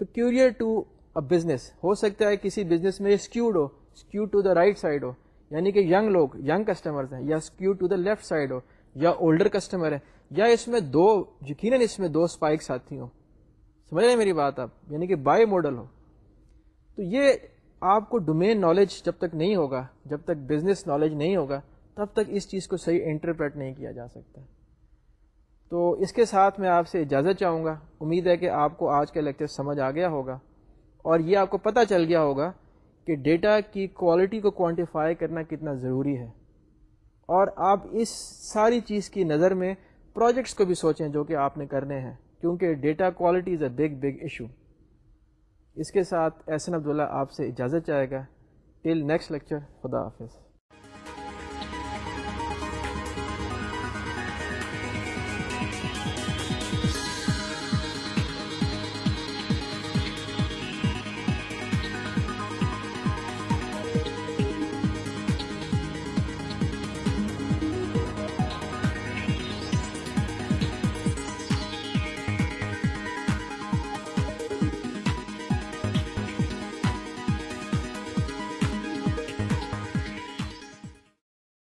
peculiar to a business ہو سکتا ہے کسی بزنس میں skewed who skew to the right side ہو یعنی کہ ینگ لوگ ینگ کسٹمرز ہیں، یا skew to the left side ہو۔ یا اولڈر کسٹمر ہے، یا اس میں دو، یقیناً اس میں دو اسپائکس آتی ہوں۔ سمجھ رہے ہیں میری بات آپ؟ یعنی کہ بائی ماڈل ہو۔ تو یہ آپ کو ڈومین نالج جب تک نہیں ہوگا، جب تک بزنس نالج نہیں ہوگا، تب تک اس چیز کو صحیح انٹرپریٹ نہیں کیا جا سکتا۔ تو اس کے ساتھ میں آپ سے اجازت چاہوں گا۔ امید ہے کہ آپ کو آج کا لیکچر سمجھ آ گیا ہوگا۔ اور یہ آپ کو پتہ چل گیا ہوگا کہ ڈیٹا کی کوالٹی کو کوانٹیفائی کرنا کتنا ضروری ہے۔ اور آپ اس ساری چیز کی نظر میں پروجیکٹس کو بھی سوچیں جو کہ آپ نے کرنے ہیں، کیونکہ data quality is a big big issue اس کے ساتھ احسن عبداللہ آپ سے اجازت چاہے گا. ٹل نیکسٹ لیکچر خدا حافظ.